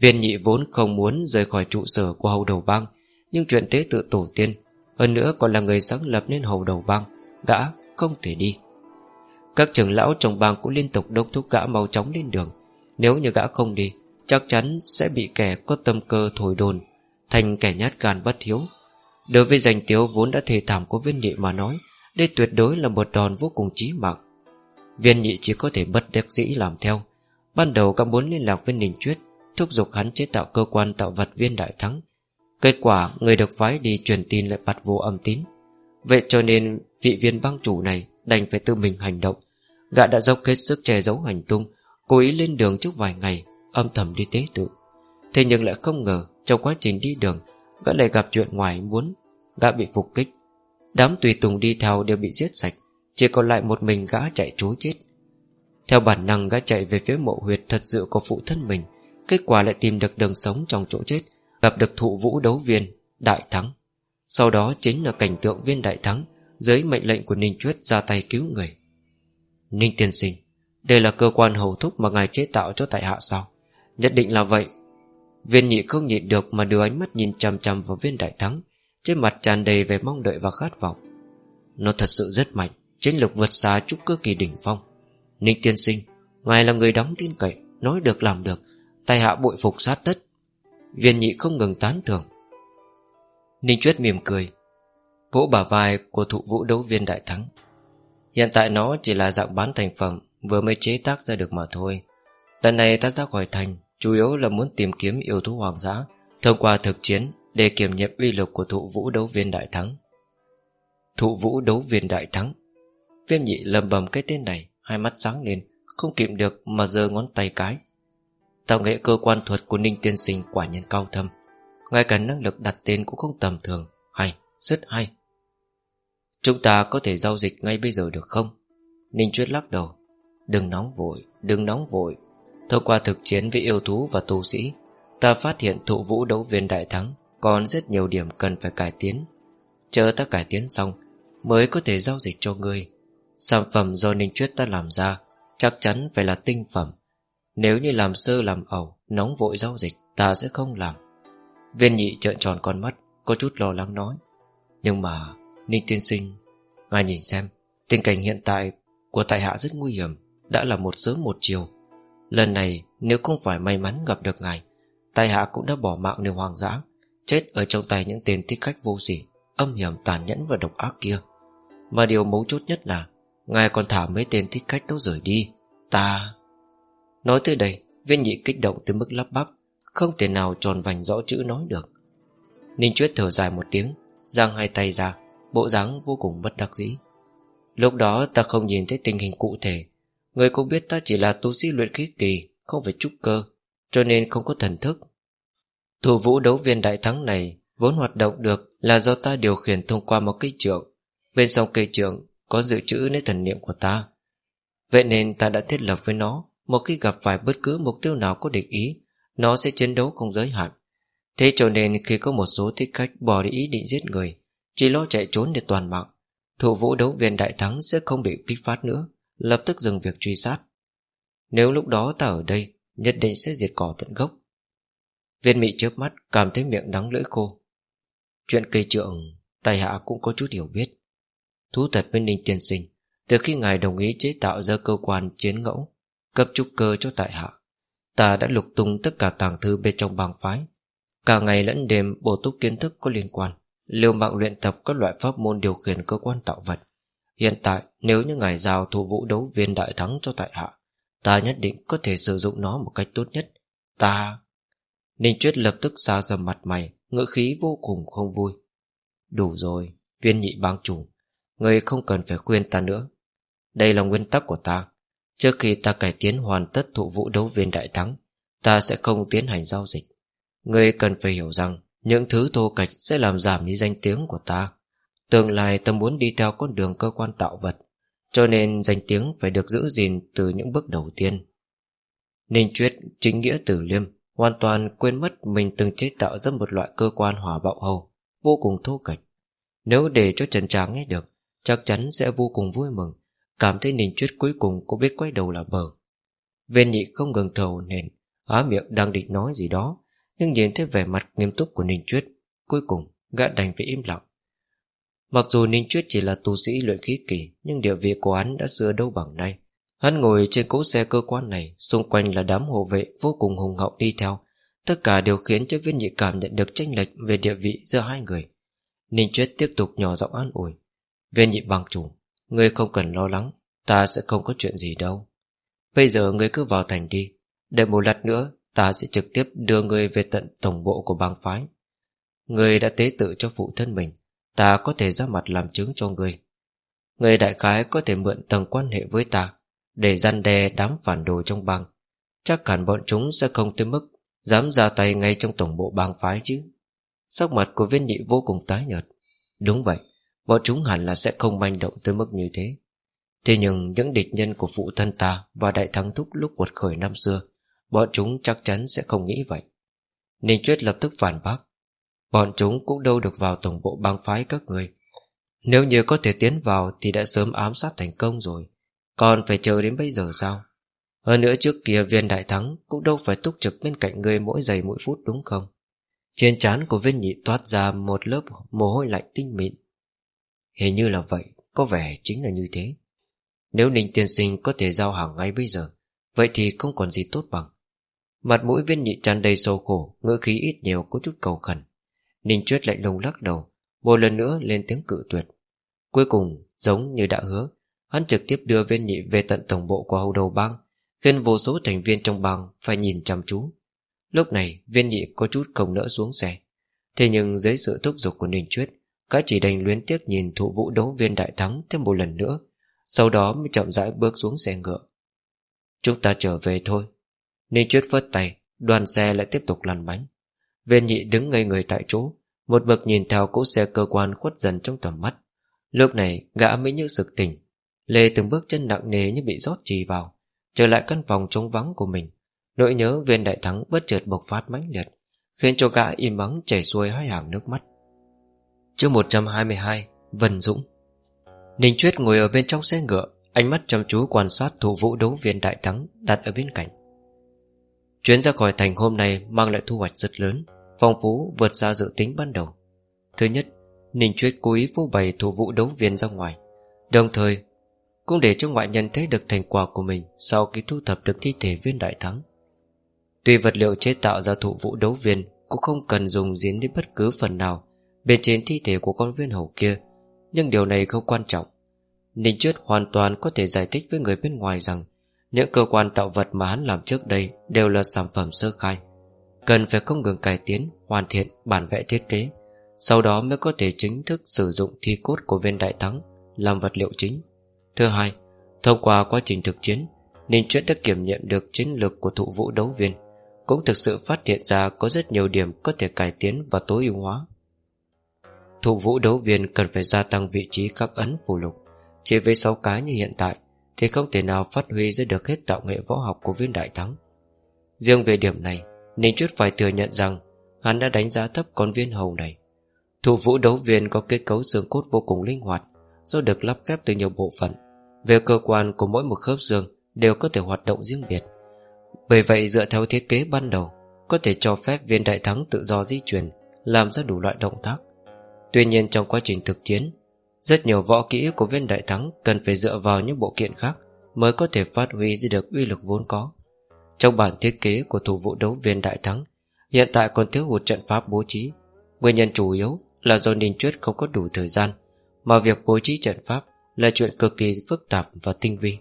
Viên nhị vốn không muốn rời khỏi trụ sở của hầu đầu bang, Nhưng chuyện tế tự tổ tiên, Hơn nữa còn là người sáng lập nên hầu đầu bang Gã không thể đi. Các trưởng lão trong bang cũng liên tục đốc thúc gã mau chóng lên đường. Nếu như gã không đi Chắc chắn sẽ bị kẻ có tâm cơ thổi đồn, Thành kẻ nhát gan bất hiếu. Đối với danh tiếu vốn đã thề thảm của viên nhị mà nói, Đây tuyệt đối là một đòn vô cùng chí mạng. Viên nhị chỉ có thể bất đắc dĩ làm theo. Ban đầu các muốn liên lạc với Ninh Chuyết, Thúc giục hắn chế tạo cơ quan tạo vật viên đại thắng. Kết quả, người được phái đi truyền tin lại bật vô âm tín. Vậy cho nên vị viên băng chủ này Đành phải tự mình hành động. Gã đã dốc hết sức che giấu hành tung, Cố ý lên đường trước vài ngày. Âm thầm đi tế tự. Thế nhưng lại không ngờ, Trong quá trình đi đường, Gã lại gặp chuyện ngoài muốn, Gã bị phục kích. Đám tùy tùng đi theo đều bị giết sạch, Chỉ còn lại một mình gã chạy trốn chết. Theo bản năng, gã chạy về phía mộ huyệt thật sự của phụ thân mình, Kết quả lại tìm được đường sống trong chỗ chết, Gặp được thụ vũ đấu viên, Đại thắng. Sau đó chính là cảnh tượng viên đại thắng, Dưới mệnh lệnh của Ninh Chuyết ra tay cứu người. Ninh tiên sinh, Đây là cơ quan hầu thúc mà ngài chế tạo cho tại hạ sao? Nhất định là vậy. Viên nhị không nhịn được mà đưa ánh mắt nhìn chằm chằm vào viên đại thắng, Trên mặt tràn đầy về mong đợi và khát vọng. Nó thật sự rất mạnh, Chiến lược vượt xa trúc cơ kỳ đỉnh phong. Ninh tiên sinh, Ngài là người đóng tin cậy, Nói được làm được tay hạ bội phục sát đất. Viên nhị không ngừng tán thưởng. Ninh Chuyết mỉm cười, Vỗ bả vai của thụ vũ đấu viên đại thắng. Hiện tại nó chỉ là dạng bán thành phẩm, Vừa mới chế tác ra được mà thôi. Lần này ta ra khỏi thành Chủ yếu là muốn tìm kiếm yêu thú hoàng giá Thông qua thực chiến Để kiểm nghiệm uy lực của thụ vũ đấu viên đại thắng. Thụ vũ đấu viên đại thắng. Viêm nhị lầm bầm cái tên này Hai mắt sáng lên Không kịp được mà giơ ngón tay cái. Tạo nghệ cơ quan thuật của Ninh Tiên Sinh quả nhân cao thâm Ngay cả năng lực đặt tên cũng không tầm thường. Hay, rất hay. Chúng ta có thể giao dịch ngay bây giờ được không? Ninh Chuyết lắc đầu. Đừng nóng vội, đừng nóng vội. Thông qua thực chiến với yêu thú và tu sĩ, Ta phát hiện thụ vũ đấu viên đại thắng Còn rất nhiều điểm cần phải cải tiến. Chờ ta cải tiến xong, Mới có thể giao dịch cho ngươi. Sản phẩm do Ninh Chuyết ta làm ra Chắc chắn phải là tinh phẩm. Nếu như làm sơ làm ẩu, Nóng vội giao dịch, Ta sẽ không làm. Viên nhị trợn tròn con mắt, Có chút lo lắng nói. Nhưng mà, Ninh tiên sinh, Ngài nhìn xem, Tình cảnh hiện tại Của tại hạ rất nguy hiểm, Đã là một sớm một chiều. Lần này, nếu không phải may mắn gặp được ngài tài hạ cũng đã bỏ mạng nơi hoang dã, Chết ở trong tay những tên thích khách vô sỉ, Âm hiểm tàn nhẫn và độc ác kia. Mà điều mấu chốt nhất là, Ngài còn thả mấy tên thích khách đó rời đi. Ta Nói tới đây, Viên nhị kích động tới mức lắp bắp, Không thể nào tròn vành rõ chữ nói được. Ninh Chuyết thở dài một tiếng, Giang hai tay ra, Bộ dáng vô cùng bất đắc dĩ. Lúc đó ta không nhìn thấy tình hình cụ thể Người cũng biết ta chỉ là tu sĩ luyện khí kỳ, Không phải trúc cơ, Cho nên không có thần thức. Thủ vũ đấu viên đại thắng này Vốn hoạt động được là do ta điều khiển thông qua một cây trượng. Bên trong cây trượng Có dự trữ nơi thần niệm của ta. Vậy nên ta đã thiết lập với nó, một khi gặp phải bất cứ mục tiêu nào có địch ý, Nó sẽ chiến đấu không giới hạn. Thế cho nên khi có một số thích khách bỏ đi ý định giết người, Chỉ lo chạy trốn để toàn mạng, Thủ vũ đấu viên đại thắng sẽ không bị kích phát nữa. Lập tức dừng việc truy sát. Nếu lúc đó ta ở đây, Nhất định sẽ diệt cỏ tận gốc. Viên mị chớp mắt, Cảm thấy miệng đắng lưỡi khô. Chuyện cây trượng, Tài hạ cũng có chút hiểu biết. Thú thật với Ninh Tiên Sinh, Từ khi ngài đồng ý chế tạo ra cơ quan chiến ngẫu, cấp trúc cơ cho tại hạ, ta đã lục tung tất cả tàng thư bên trong bang phái. Cả ngày lẫn đêm, bổ túc kiến thức có liên quan liều mạng luyện tập các loại pháp môn điều khiển cơ quan tạo vật. Hiện tại nếu như ngài giao thủ vũ đấu viên đại thắng cho tại hạ, ta nhất định có thể sử dụng nó một cách tốt nhất. Ta ninh chuyết lập tức xa dầm mặt mày, ngữ khí vô cùng không vui. Đủ rồi, viên nhị bang chủ người không cần phải khuyên ta nữa. Đây là nguyên tắc của ta. Trước khi ta cải tiến hoàn tất thụ vũ đấu viên đại thắng, Ta sẽ không tiến hành giao dịch. Người cần phải hiểu rằng, Những thứ thô kệch sẽ làm giảm đi danh tiếng của ta. Tương lai ta muốn đi theo con đường cơ quan tạo vật cho nên danh tiếng phải được giữ gìn từ những bước đầu tiên. Ninh Chuyết chính nghĩa tử liêm Hoàn toàn quên mất mình từng chế tạo ra một loại cơ quan hỏa bạo hầu, Vô cùng thô kệch. Nếu để cho Trần Tráng nghe được, Chắc chắn sẽ vô cùng vui mừng, Cảm thấy Ninh Chuyết cuối cùng cũng biết quay đầu là bờ. Viên nhị không ngừng thầu nền Á miệng đang định nói gì đó, Nhưng nhìn thấy vẻ mặt nghiêm túc của Ninh Chuyết Cuối cùng gã đành phải im lặng. Mặc dù Ninh Chuyết chỉ là tu sĩ luyện khí kỳ, Nhưng địa vị của hắn đã xưa đâu bằng nay. Hắn ngồi trên cỗ xe cơ quan này, Xung quanh là đám hộ vệ vô cùng hùng hậu đi theo. Tất cả đều khiến cho viên nhị cảm nhận được tranh lệch Về địa vị giữa hai người. Ninh Chuyết tiếp tục nhỏ giọng an ủi. Viên nhị bằng chủ, Ngươi không cần lo lắng, Ta sẽ không có chuyện gì đâu. Bây giờ ngươi cứ vào thành đi, Đợi một lát nữa, Ta sẽ trực tiếp đưa ngươi về tận tổng bộ của bang phái. Ngươi đã tế tự cho phụ thân mình Ta có thể ra mặt làm chứng cho ngươi. Ngươi đại khái có thể mượn tầng quan hệ với ta, Để gian đe đám phản đồ trong bang. Chắc hẳn bọn chúng sẽ không tới mức Dám ra tay ngay trong tổng bộ bang phái chứ. Sắc mặt của viên nhị vô cùng tái nhợt. Đúng vậy, Bọn chúng hẳn là sẽ không manh động tới mức như thế. Thế nhưng những địch nhân của phụ thân ta Và đại thắng thúc lúc cuột khởi năm xưa, Bọn chúng chắc chắn sẽ không nghĩ vậy. Ninh Chuyết lập tức phản bác. Bọn chúng cũng đâu được vào tổng bộ bang phái các người. Nếu như có thể tiến vào Thì đã sớm ám sát thành công rồi. Còn phải chờ đến bây giờ sao? Hơn nữa trước kia viên đại thắng Cũng đâu phải túc trực bên cạnh người mỗi giây mỗi phút đúng không? Trên trán của viên nhị toát ra Một lớp mồ hôi lạnh tinh mịn. Hình như là vậy, Có vẻ chính là như thế. Nếu Ninh tiên sinh có thể giao hàng ngay bây giờ, Vậy thì không còn gì tốt bằng. Mặt mũi viên nhị tràn đầy sâu khổ, Ngữ khí ít nhiều có chút cầu khẩn. Ninh Chuyết lạnh lùng lắc đầu, Một lần nữa lên tiếng cự tuyệt. Cuối cùng, giống như đã hứa, Hắn trực tiếp đưa viên nhị về tận tổng bộ của hầu đầu bang, Khiến vô số thành viên trong bang Phải nhìn chăm chú. Lúc này, viên nhị có chút không nỡ xuống xe. Thế nhưng dưới sự thúc giục của Ninh Chuyết Các chỉ đành luyến tiếc nhìn thụ vũ đấu viên đại thắng thêm một lần nữa, Sau đó mới chậm rãi bước xuống xe ngựa. Chúng ta trở về thôi. Ninh Chuyết phớt tay, Đoàn xe lại tiếp tục lăn bánh. Viên nhị đứng ngây người tại chỗ một mực nhìn theo cỗ xe cơ quan khuất dần trong tầm mắt. Lúc này, gã mới như sực tỉnh. Lê từng bước chân nặng nề như bị rót trì vào, Trở lại căn phòng trống vắng của mình. Nỗi nhớ viên đại thắng bất chợt bộc phát mãnh liệt, Khiến cho gã im mắng chảy xuôi hai hàng nước mắt. Chương 122 Vân Dũng. Ninh Chuyết ngồi ở bên trong xe ngựa, Ánh mắt chăm chú quan sát thủ vũ đấu viên đại thắng Đặt ở bên cạnh. Chuyến ra khỏi thành hôm nay mang lại thu hoạch rất lớn. Phong phú vượt xa dự tính ban đầu. Thứ nhất, Ninh Chuyết cố ý phô bày thủ vũ đấu viên ra ngoài. Đồng thời, Cũng để cho ngoại nhân thấy được thành quả của mình Sau khi thu thập được thi thể viên đại thắng. Tuy vật liệu chế tạo ra thủ vũ đấu viên Cũng không cần dùng dính đến bất cứ phần nào Bên trên thi thể của con viên hầu kia, Nhưng điều này không quan trọng. Ninh Chuyết hoàn toàn có thể giải thích với người bên ngoài rằng Những cơ quan tạo vật mà hắn làm trước đây Đều là sản phẩm sơ khai. Cần phải không ngừng cải tiến, Hoàn thiện, bản vẽ thiết kế, Sau đó mới có thể chính thức sử dụng thi cốt của viên đại thắng Làm vật liệu chính. Thứ hai, Thông qua quá trình thực chiến, Ninh Chuyết đã kiểm nghiệm được chiến lược của thụ vũ đấu viên, Cũng thực sự phát hiện ra Có rất nhiều điểm có thể cải tiến và tối ưu hóa. Thụ vũ đấu viên cần phải gia tăng vị trí khắc ấn phù lục Chỉ với 6 cái như hiện tại Thì không thể nào phát huy ra được hết tạo nghệ võ học của viên đại thắng. Riêng về điểm này Ninh Chuyết phải thừa nhận rằng Hắn đã đánh giá thấp con viên hầu này. Thủ vũ đấu viên có kết cấu xương cốt vô cùng linh hoạt, Do được lắp ghép từ nhiều bộ phận. Về cơ quan của mỗi một khớp xương Đều có thể hoạt động riêng biệt. Bởi vậy, dựa theo thiết kế ban đầu, Có thể cho phép viên đại thắng tự do di chuyển, Làm ra đủ loại động tác. Tuy nhiên, trong quá trình thực chiến, Rất nhiều võ kỹ của viên đại thắng Cần phải dựa vào những bộ kiện khác Mới có thể phát huy ra được uy lực vốn có trong bản thiết kế của thủ vụ đấu viên đại thắng, Hiện tại còn thiếu hụt trận pháp bố trí. Nguyên nhân chủ yếu là do Ninh Chuyết không có đủ thời gian, Mà việc bố trí trận pháp Là chuyện cực kỳ phức tạp và tinh vi.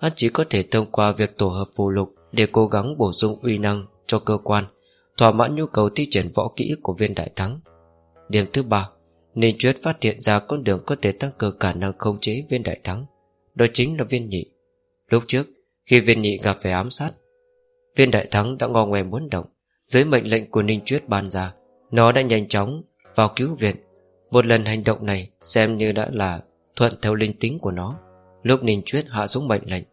Hắn chỉ có thể thông qua việc tổ hợp phù lục Để cố gắng bổ sung uy năng cho cơ quan, Thỏa mãn nhu cầu thi triển võ kỹ của viên đại thắng. Điểm thứ ba, Ninh Chuyết phát hiện ra con đường có thể tăng cường khả năng khống chế viên đại thắng, Đó chính là viên nhị. Lúc trước, Khi viên nhị gặp phải ám sát Viên đại thắng đã ngò ngoe muốn động. Dưới mệnh lệnh của Ninh Chuyết ban ra Nó đã nhanh chóng vào cứu viện. Một lần hành động này Xem như đã là thuận theo linh tính của nó. Lúc Ninh Chuyết hạ xuống mệnh lệnh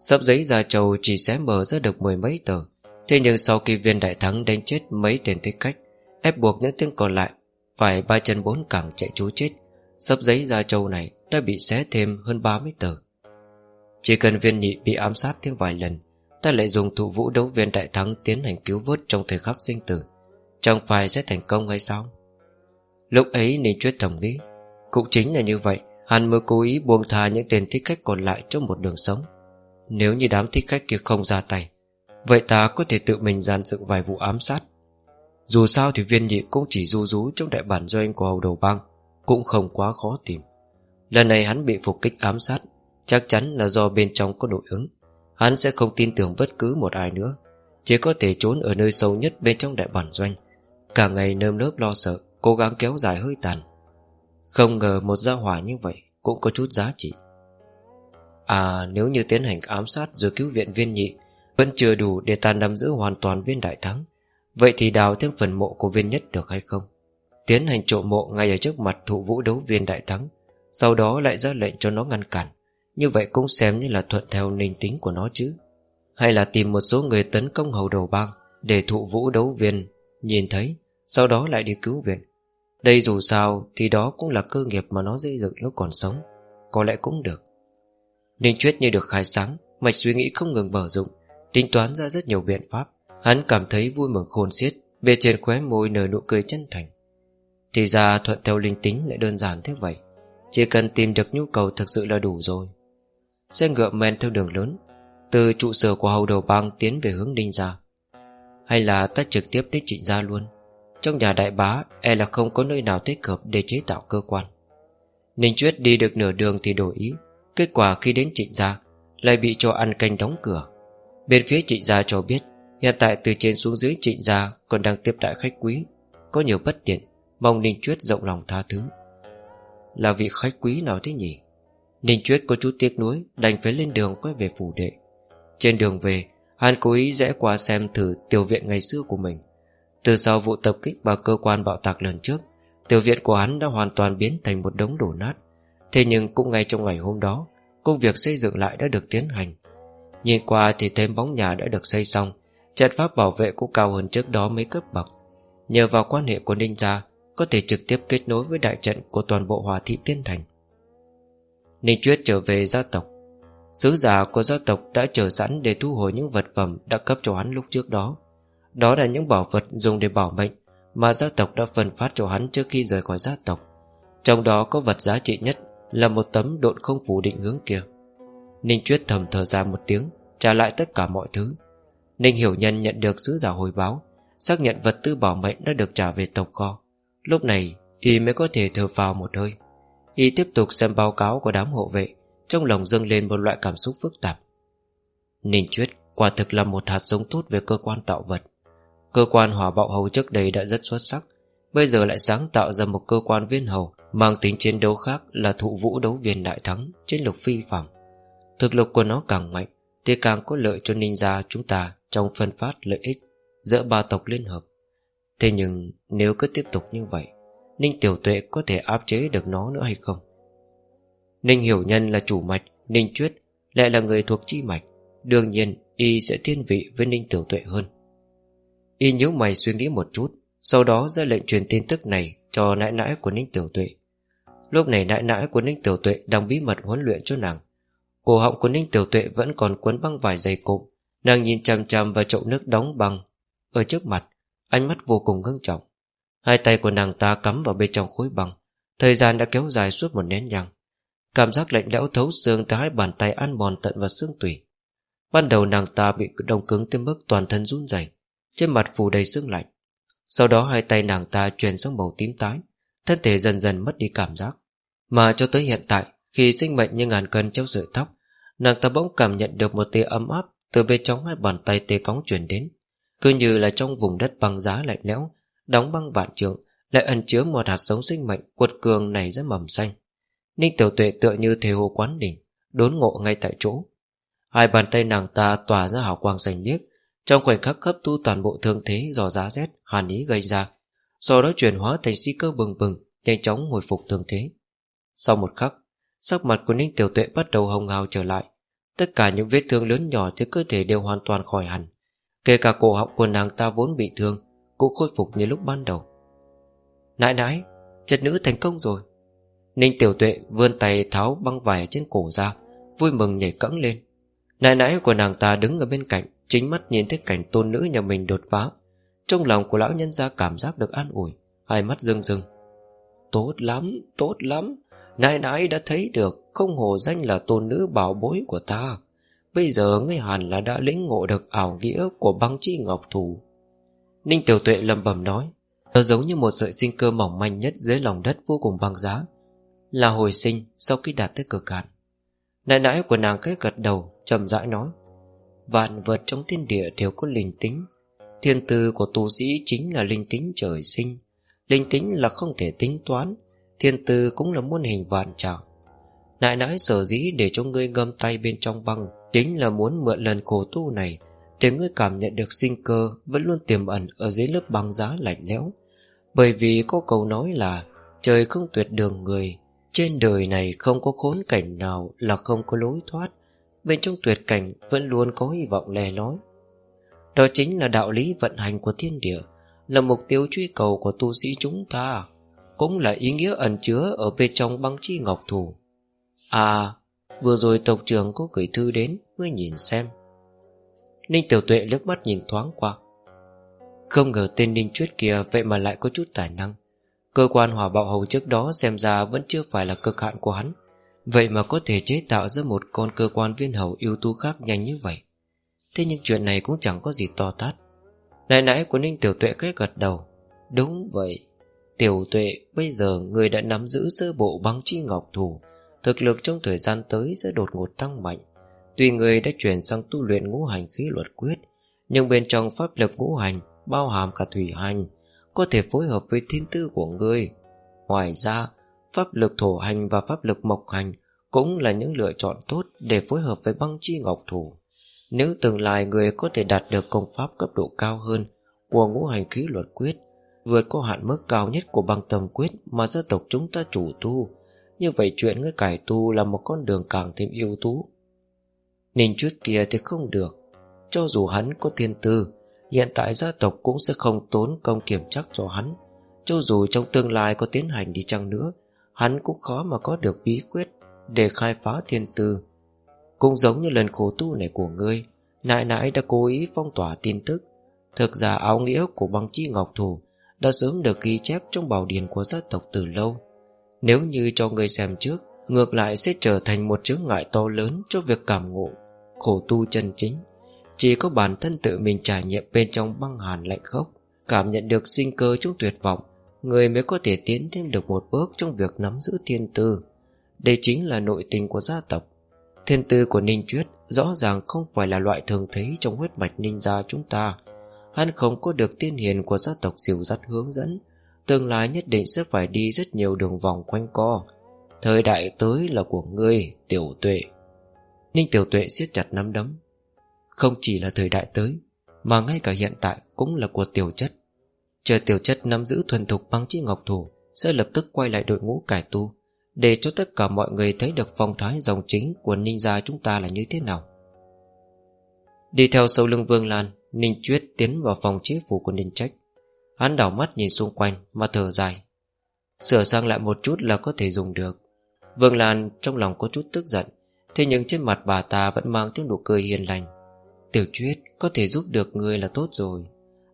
Sắp giấy ra trầu chỉ xé mở ra được mười mấy tờ. Thế nhưng sau khi viên đại thắng đánh chết mấy tên thích khách, Ép buộc những tên còn lại Phải ba chân bốn cẳng chạy trú chết Sắp giấy ra trầu này Đã bị xé thêm hơn 30 tờ. Chỉ cần viên nhị bị ám sát thêm vài lần Ta lại dùng thụ vũ đấu viên đại thắng Tiến hành cứu vớt trong thời khắc sinh tử. Chẳng phải sẽ thành công hay sao? Lúc ấy Ninh Chuyết thầm nghĩ, Cũng chính là như vậy, Hắn mới cố ý buông thà những tên thích khách còn lại Trong một đường sống. Nếu như đám thích khách kia không ra tay, Vậy ta có thể tự mình dàn dựng vài vụ ám sát. Dù sao thì viên nhị cũng chỉ du rú Trong đại bản doanh của hầu đầu bang, Cũng không quá khó tìm. Lần này hắn bị phục kích ám sát, Chắc chắn là do bên trong có nội ứng. Hắn sẽ không tin tưởng bất cứ một ai nữa. Chỉ có thể trốn ở nơi sâu nhất bên trong đại bản doanh. Cả ngày nơm nớp lo sợ, Cố gắng kéo dài hơi tàn. Không ngờ một gia hỏa như vậy Cũng có chút giá trị. À nếu như tiến hành ám sát Rồi cứu viện viên nhị, Vẫn chưa đủ để ta nắm giữ hoàn toàn viên đại thắng. Vậy thì đào thêm phần mộ của viên nhất được hay không? Tiến hành trộm mộ ngay ở trước mặt thụ vũ đấu viên đại thắng, Sau đó lại ra lệnh cho nó ngăn cản. Như vậy cũng xem như là thuận theo nền tính của nó chứ. Hay là tìm một số người tấn công hầu đầu bang Để thụ vũ đấu viên. Nhìn thấy Sau đó lại đi cứu viện. Đây dù sao thì đó cũng là cơ nghiệp mà nó xây dựng lúc còn sống. Có lẽ cũng được. Ninh Chuyết như được khai sáng Mạch suy nghĩ không ngừng mở rộng, Tính toán ra rất nhiều biện pháp. Hắn cảm thấy vui mừng khôn xiết Bề trên khóe môi nở nụ cười chân thành. Thì ra thuận theo linh tính lại đơn giản thế vậy. Chỉ cần tìm được nhu cầu thực sự là đủ rồi. Xe ngựa men theo đường lớn. Từ trụ sở của hầu đầu bang tiến về hướng Đinh gia, Hay là ta trực tiếp đến trịnh gia luôn. Trong nhà đại bá E là không có nơi nào thích hợp để chế tạo cơ quan. Ninh Chuyết đi được nửa đường thì đổi ý. Kết quả khi đến trịnh gia Lại bị cho ăn canh đóng cửa. Bên phía trịnh gia cho biết Hiện tại từ trên xuống dưới trịnh gia Còn đang tiếp đại khách quý. Có nhiều bất tiện Mong Ninh Chuyết rộng lòng tha thứ. Là vị khách quý nào thế nhỉ? Ninh Chuyết có chút tiếc nuối, Đành phải lên đường quay về phủ đệ. Trên đường về, Hắn cố ý rẽ qua xem thử tiểu viện ngày xưa của mình. Từ sau vụ tập kích vào cơ quan bạo tạc lần trước, Tiểu viện của hắn đã hoàn toàn biến thành một đống đổ nát. Thế nhưng cũng ngay trong ngày hôm đó, Công việc xây dựng lại đã được tiến hành. Nhìn qua thì thêm bóng nhà đã được xây xong, Trận pháp bảo vệ cũng cao hơn trước đó mấy cấp bậc. Nhờ vào quan hệ của Ninh Gia, Có thể trực tiếp kết nối với đại trận Của toàn bộ hòa thị tiên thành. Ninh Chuyết trở về gia tộc. Sứ giả của gia tộc đã chờ sẵn Để thu hồi những vật phẩm đã cấp cho hắn lúc trước đó. Đó là những bảo vật dùng để bảo mệnh Mà gia tộc đã phân phát cho hắn trước khi rời khỏi gia tộc. Trong đó có vật giá trị nhất Là một tấm độn không phủ định hướng kia. Ninh Chuyết thầm thở ra một tiếng, Trả lại tất cả mọi thứ. Ninh Hiểu Nhân nhận được sứ giả hồi báo, Xác nhận vật tư bảo mệnh đã được trả về tộc kho. Lúc này, Y mới có thể thở vào một hơi. Y tiếp tục xem báo cáo của đám hộ vệ, Trong lòng dâng lên một loại cảm xúc phức tạp. Ninh Chuyết quả thực là một hạt giống tốt về cơ quan tạo vật. Cơ quan hỏa bạo hầu trước đây đã rất xuất sắc, Bây giờ lại sáng tạo ra một cơ quan viên hầu Mang tính chiến đấu khác là thụ vũ đấu viên đại thắng Trên lục phi phạm. Thực lực của nó càng mạnh, Thì càng có lợi cho ninja chúng ta Trong phân phát lợi ích Giữa ba tộc liên hợp. Thế nhưng, nếu cứ tiếp tục như vậy Ninh Tiểu Tuệ có thể áp chế được nó nữa hay không? Ninh Hiểu Nhân là chủ mạch, Ninh Chuyết lại là người thuộc chi mạch. Đương nhiên, y sẽ thiên vị với Ninh Tiểu Tuệ hơn. Y nhíu mày suy nghĩ một chút, Sau đó ra lệnh truyền tin tức này Cho nãi nãi của Ninh Tiểu Tuệ. Lúc này nãi nãi của Ninh Tiểu Tuệ Đang bí mật huấn luyện cho nàng. Cổ họng của Ninh Tiểu Tuệ vẫn còn quấn băng vài giày cộm. Nàng nhìn chằm chằm vào chậu nước đóng băng. Ở trước mặt, Ánh mắt vô cùng ngưng trọng. Hai tay của nàng ta cắm vào bên trong khối băng. Thời gian đã kéo dài suốt một nén nhằng Cảm giác lạnh lẽo thấu xương từ hai bàn tay ăn mòn tận vào xương tủy. Ban đầu nàng ta bị đông cứng tới mức toàn thân run rẩy, trên mặt phủ đầy sương lạnh. Sau đó hai tay nàng ta chuyển sang màu tím tái, Thân thể dần dần mất đi cảm giác. Mà cho tới hiện tại, Khi sinh mệnh như ngàn cân trong sợi tóc, Nàng ta bỗng cảm nhận được một tia ấm áp Từ bên trong hai bàn tay tê cóng chuyển đến. Cứ như là trong vùng đất băng giá lạnh lẽo Đóng băng vạn trượng Lại ẩn chứa một hạt giống sinh mệnh Quật cường này rất mầm xanh. Ninh tiểu tuệ tựa như thề hồ quán đỉnh Đốn ngộ ngay tại chỗ. Hai bàn tay nàng ta tỏa ra hào quang xanh biếc trong khoảnh khắc hấp thu toàn bộ thương thế do giá rét, hàn ý gây ra, sau đó chuyển hóa thành si cơ bừng bừng, Nhanh chóng hồi phục thương thế. Sau một khắc Sắc mặt của Ninh Tiểu Tuệ bắt đầu hồng hào trở lại. Tất cả những vết thương lớn nhỏ trên cơ thể đều hoàn toàn khỏi hẳn Kể cả cổ họng của nàng ta vốn bị thương cũng khôi phục như lúc ban đầu. Nãi nãi Chật nữ thành công rồi. Ninh Tiểu Tuệ vươn tay tháo băng vải trên cổ ra Vui mừng nhảy cẫng lên. Nãi nãi của nàng ta đứng ở bên cạnh Chính mắt nhìn thấy cảnh tôn nữ nhà mình đột phá. Trong lòng của lão nhân gia cảm giác được an ủi Hai mắt rưng rưng. Tốt lắm, tốt lắm. Nãi nãi đã thấy được Không hồ danh là tôn nữ bảo bối của ta. Bây giờ ngươi hẳn là đã lĩnh ngộ được ảo nghĩa Của băng chi ngọc thủ. Ninh Tiểu Tuệ lầm bầm nói, Nó giống như một sợi sinh cơ mỏng manh nhất Dưới lòng đất vô cùng băng giá, Là hồi sinh sau khi đạt tới cực hạn. Nãi nãi của nàng cái gật đầu trầm rãi nói, Vạn vật trong thiên địa đều có linh tính. Thiên tư của tu sĩ chính là linh tính trời sinh. Linh tính là không thể tính toán, Thiên tư cũng là muôn hình vạn trạng. Nại nãi sở dĩ để cho ngươi ngâm tay bên trong băng Chính là muốn mượn lần khổ tu này để ngươi cảm nhận được sinh cơ Vẫn luôn tiềm ẩn ở dưới lớp băng giá lạnh lẽo. Bởi vì có câu nói là, Trời không tuyệt đường người. Trên đời này không có khốn cảnh nào Là không có lối thoát. Bên trong tuyệt cảnh vẫn luôn có hy vọng lè lói Đó chính là đạo lý vận hành của thiên địa, Là mục tiêu truy cầu của tu sĩ chúng ta, Cũng là ý nghĩa ẩn chứa Ở bên trong băng chi ngọc thủ. À Vừa rồi tộc trưởng có gửi thư đến, Ngươi nhìn xem. Ninh Tiểu Tuệ lướt mắt nhìn thoáng qua. Không ngờ tên Ninh Chuyết kia Vậy mà lại có chút tài năng. Cơ quan hỏa bạo hầu trước đó xem ra Vẫn chưa phải là cực hạn của hắn. Vậy mà có thể chế tạo ra một con cơ quan viên hầu ưu tú khác nhanh như vậy. Thế nhưng chuyện này cũng chẳng có gì to tát. Nãy nãy của Ninh Tiểu Tuệ cái gật đầu. Đúng vậy. Tiểu Tuệ, bây giờ người đã nắm giữ sơ bộ băng chi ngọc thủ. Thực lực trong thời gian tới sẽ đột ngột tăng mạnh. Tuy người đã chuyển sang tu luyện ngũ hành khí luật quyết, Nhưng bên trong pháp lực ngũ hành Bao hàm cả thủy hành, Có thể phối hợp với thiên tư của người. Ngoài ra, Pháp lực thổ hành và pháp lực mộc hành Cũng là những lựa chọn tốt Để phối hợp với băng chi ngọc thủ. Nếu tương lai người có thể đạt được công pháp cấp độ cao hơn Của ngũ hành khí luật quyết, Vượt qua hạn mức cao nhất của băng tầm quyết Mà gia tộc chúng ta chủ tu, như vậy chuyện người cải tu là một con đường càng thêm ưu tú Ninh trước kia thì không được. Cho dù hắn có thiên tư, Hiện tại gia tộc cũng sẽ không tốn công kiểm chắc cho hắn. Cho dù trong tương lai có tiến hành đi chăng nữa, Hắn cũng khó mà có được bí quyết Để khai phá thiên tư. Cũng giống như lần khổ tu này của ngươi, Nại nại đã cố ý phong tỏa tin tức. Thực ra áo nghĩa của băng chi ngọc thủ Đã sớm được ghi chép trong bảo điển của gia tộc từ lâu. Nếu như cho người xem trước, Ngược lại sẽ trở thành một chướng ngại to lớn Cho việc cảm ngộ. Khổ tu chân chính. Chỉ có bản thân tự mình trải nghiệm bên trong băng hàn lạnh khốc Cảm nhận được sinh cơ trong tuyệt vọng, Người mới có thể tiến thêm được một bước Trong việc nắm giữ thiên tư. Đây chính là nội tình của gia tộc. Thiên tư của Ninh Chuyết Rõ ràng không phải là loại thường thấy Trong huyết mạch ninh gia chúng ta. Hắn không có được tiên hiền của gia tộc dìu dắt hướng dẫn. Tương lai nhất định sẽ phải đi rất nhiều đường vòng quanh co. Thời đại tới là của ngươi, Tiểu tuệ. Ninh tiểu tuệ siết chặt nắm đấm. Không chỉ là thời đại tới, Mà ngay cả hiện tại cũng là của tiểu chất. Chờ tiểu chất nắm giữ thuần thục băng chi ngọc thủ, Sẽ lập tức quay lại đội ngũ cải tu, Để cho tất cả mọi người thấy được phong thái dòng chính Của ninh gia chúng ta là như thế nào. Đi theo sau lưng Vương Lan, Ninh Chuyết tiến vào phòng chế phủ của Ninh Trách. Hắn đảo mắt nhìn xung quanh Mà thở dài. Sửa sang lại một chút là có thể dùng được. Vương Lan trong lòng có chút tức giận Thế nhưng trên mặt bà ta vẫn mang tiếng nụ cười hiền lành. Tiểu truyết có thể giúp được người là tốt rồi.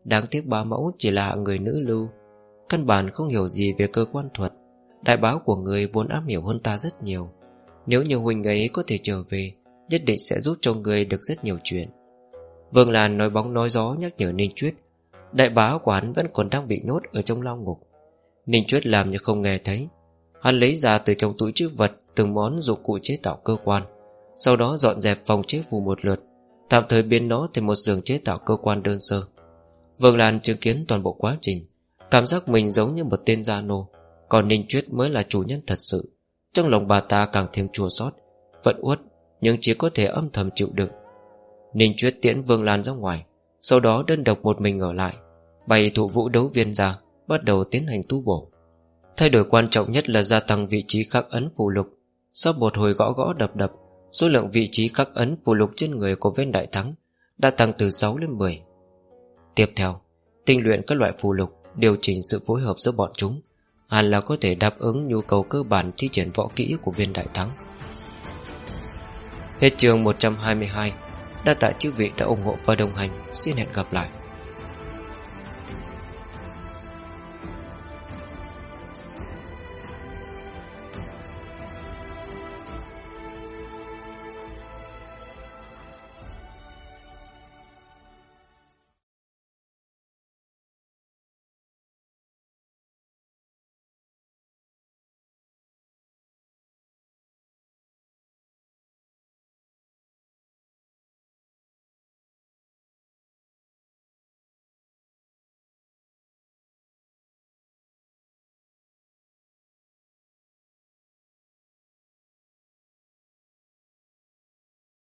Đáng tiếc bá mẫu chỉ là người nữ lưu. Căn bản không hiểu gì về cơ quan thuật. Đại báo của người vốn ám hiểu hơn ta rất nhiều. Nếu như huynh ấy có thể trở về, Nhất định sẽ giúp cho người được rất nhiều chuyện. Vương Lan nói bóng nói gió nhắc nhở Ninh Chuyết Đại bá của hắn vẫn còn đang bị nhốt Ở trong lao ngục. Ninh Chuyết làm như không nghe thấy. Hắn lấy ra từ trong túi chữ vật Từng món dụng cụ chế tạo cơ quan, Sau đó dọn dẹp phòng chế phù một lượt, Tạm thời biến nó thành một giường chế tạo cơ quan đơn sơ. Vương Lan chứng kiến toàn bộ quá trình, Cảm giác mình giống như một tên gia nô, Còn Ninh Chuyết mới là chủ nhân thật sự. Trong lòng bà ta càng thêm chua xót Vẫn uất, Nhưng chỉ có thể âm thầm chịu đựng. Ninh Chuyết tiễn Vương Lan ra ngoài, Sau đó đơn độc một mình ở lại, Bày thủ vũ đấu viên ra, Bắt đầu tiến hành tu bổ. Thay đổi quan trọng nhất là gia tăng vị trí khắc ấn phù lục. Sau một hồi gõ gõ đập đập, Số lượng vị trí khắc ấn phù lục trên người của viên đại thắng Đã tăng từ 6 lên 10 Tiếp theo, Tinh luyện các loại phù lục, Điều chỉnh sự phối hợp giữa bọn chúng, Hẳn là có thể đáp ứng nhu cầu cơ bản thi triển võ kỹ của viên đại thắng. Hết chương 122 Đa tạ chư vị đã ủng hộ và đồng hành. Xin hẹn gặp lại.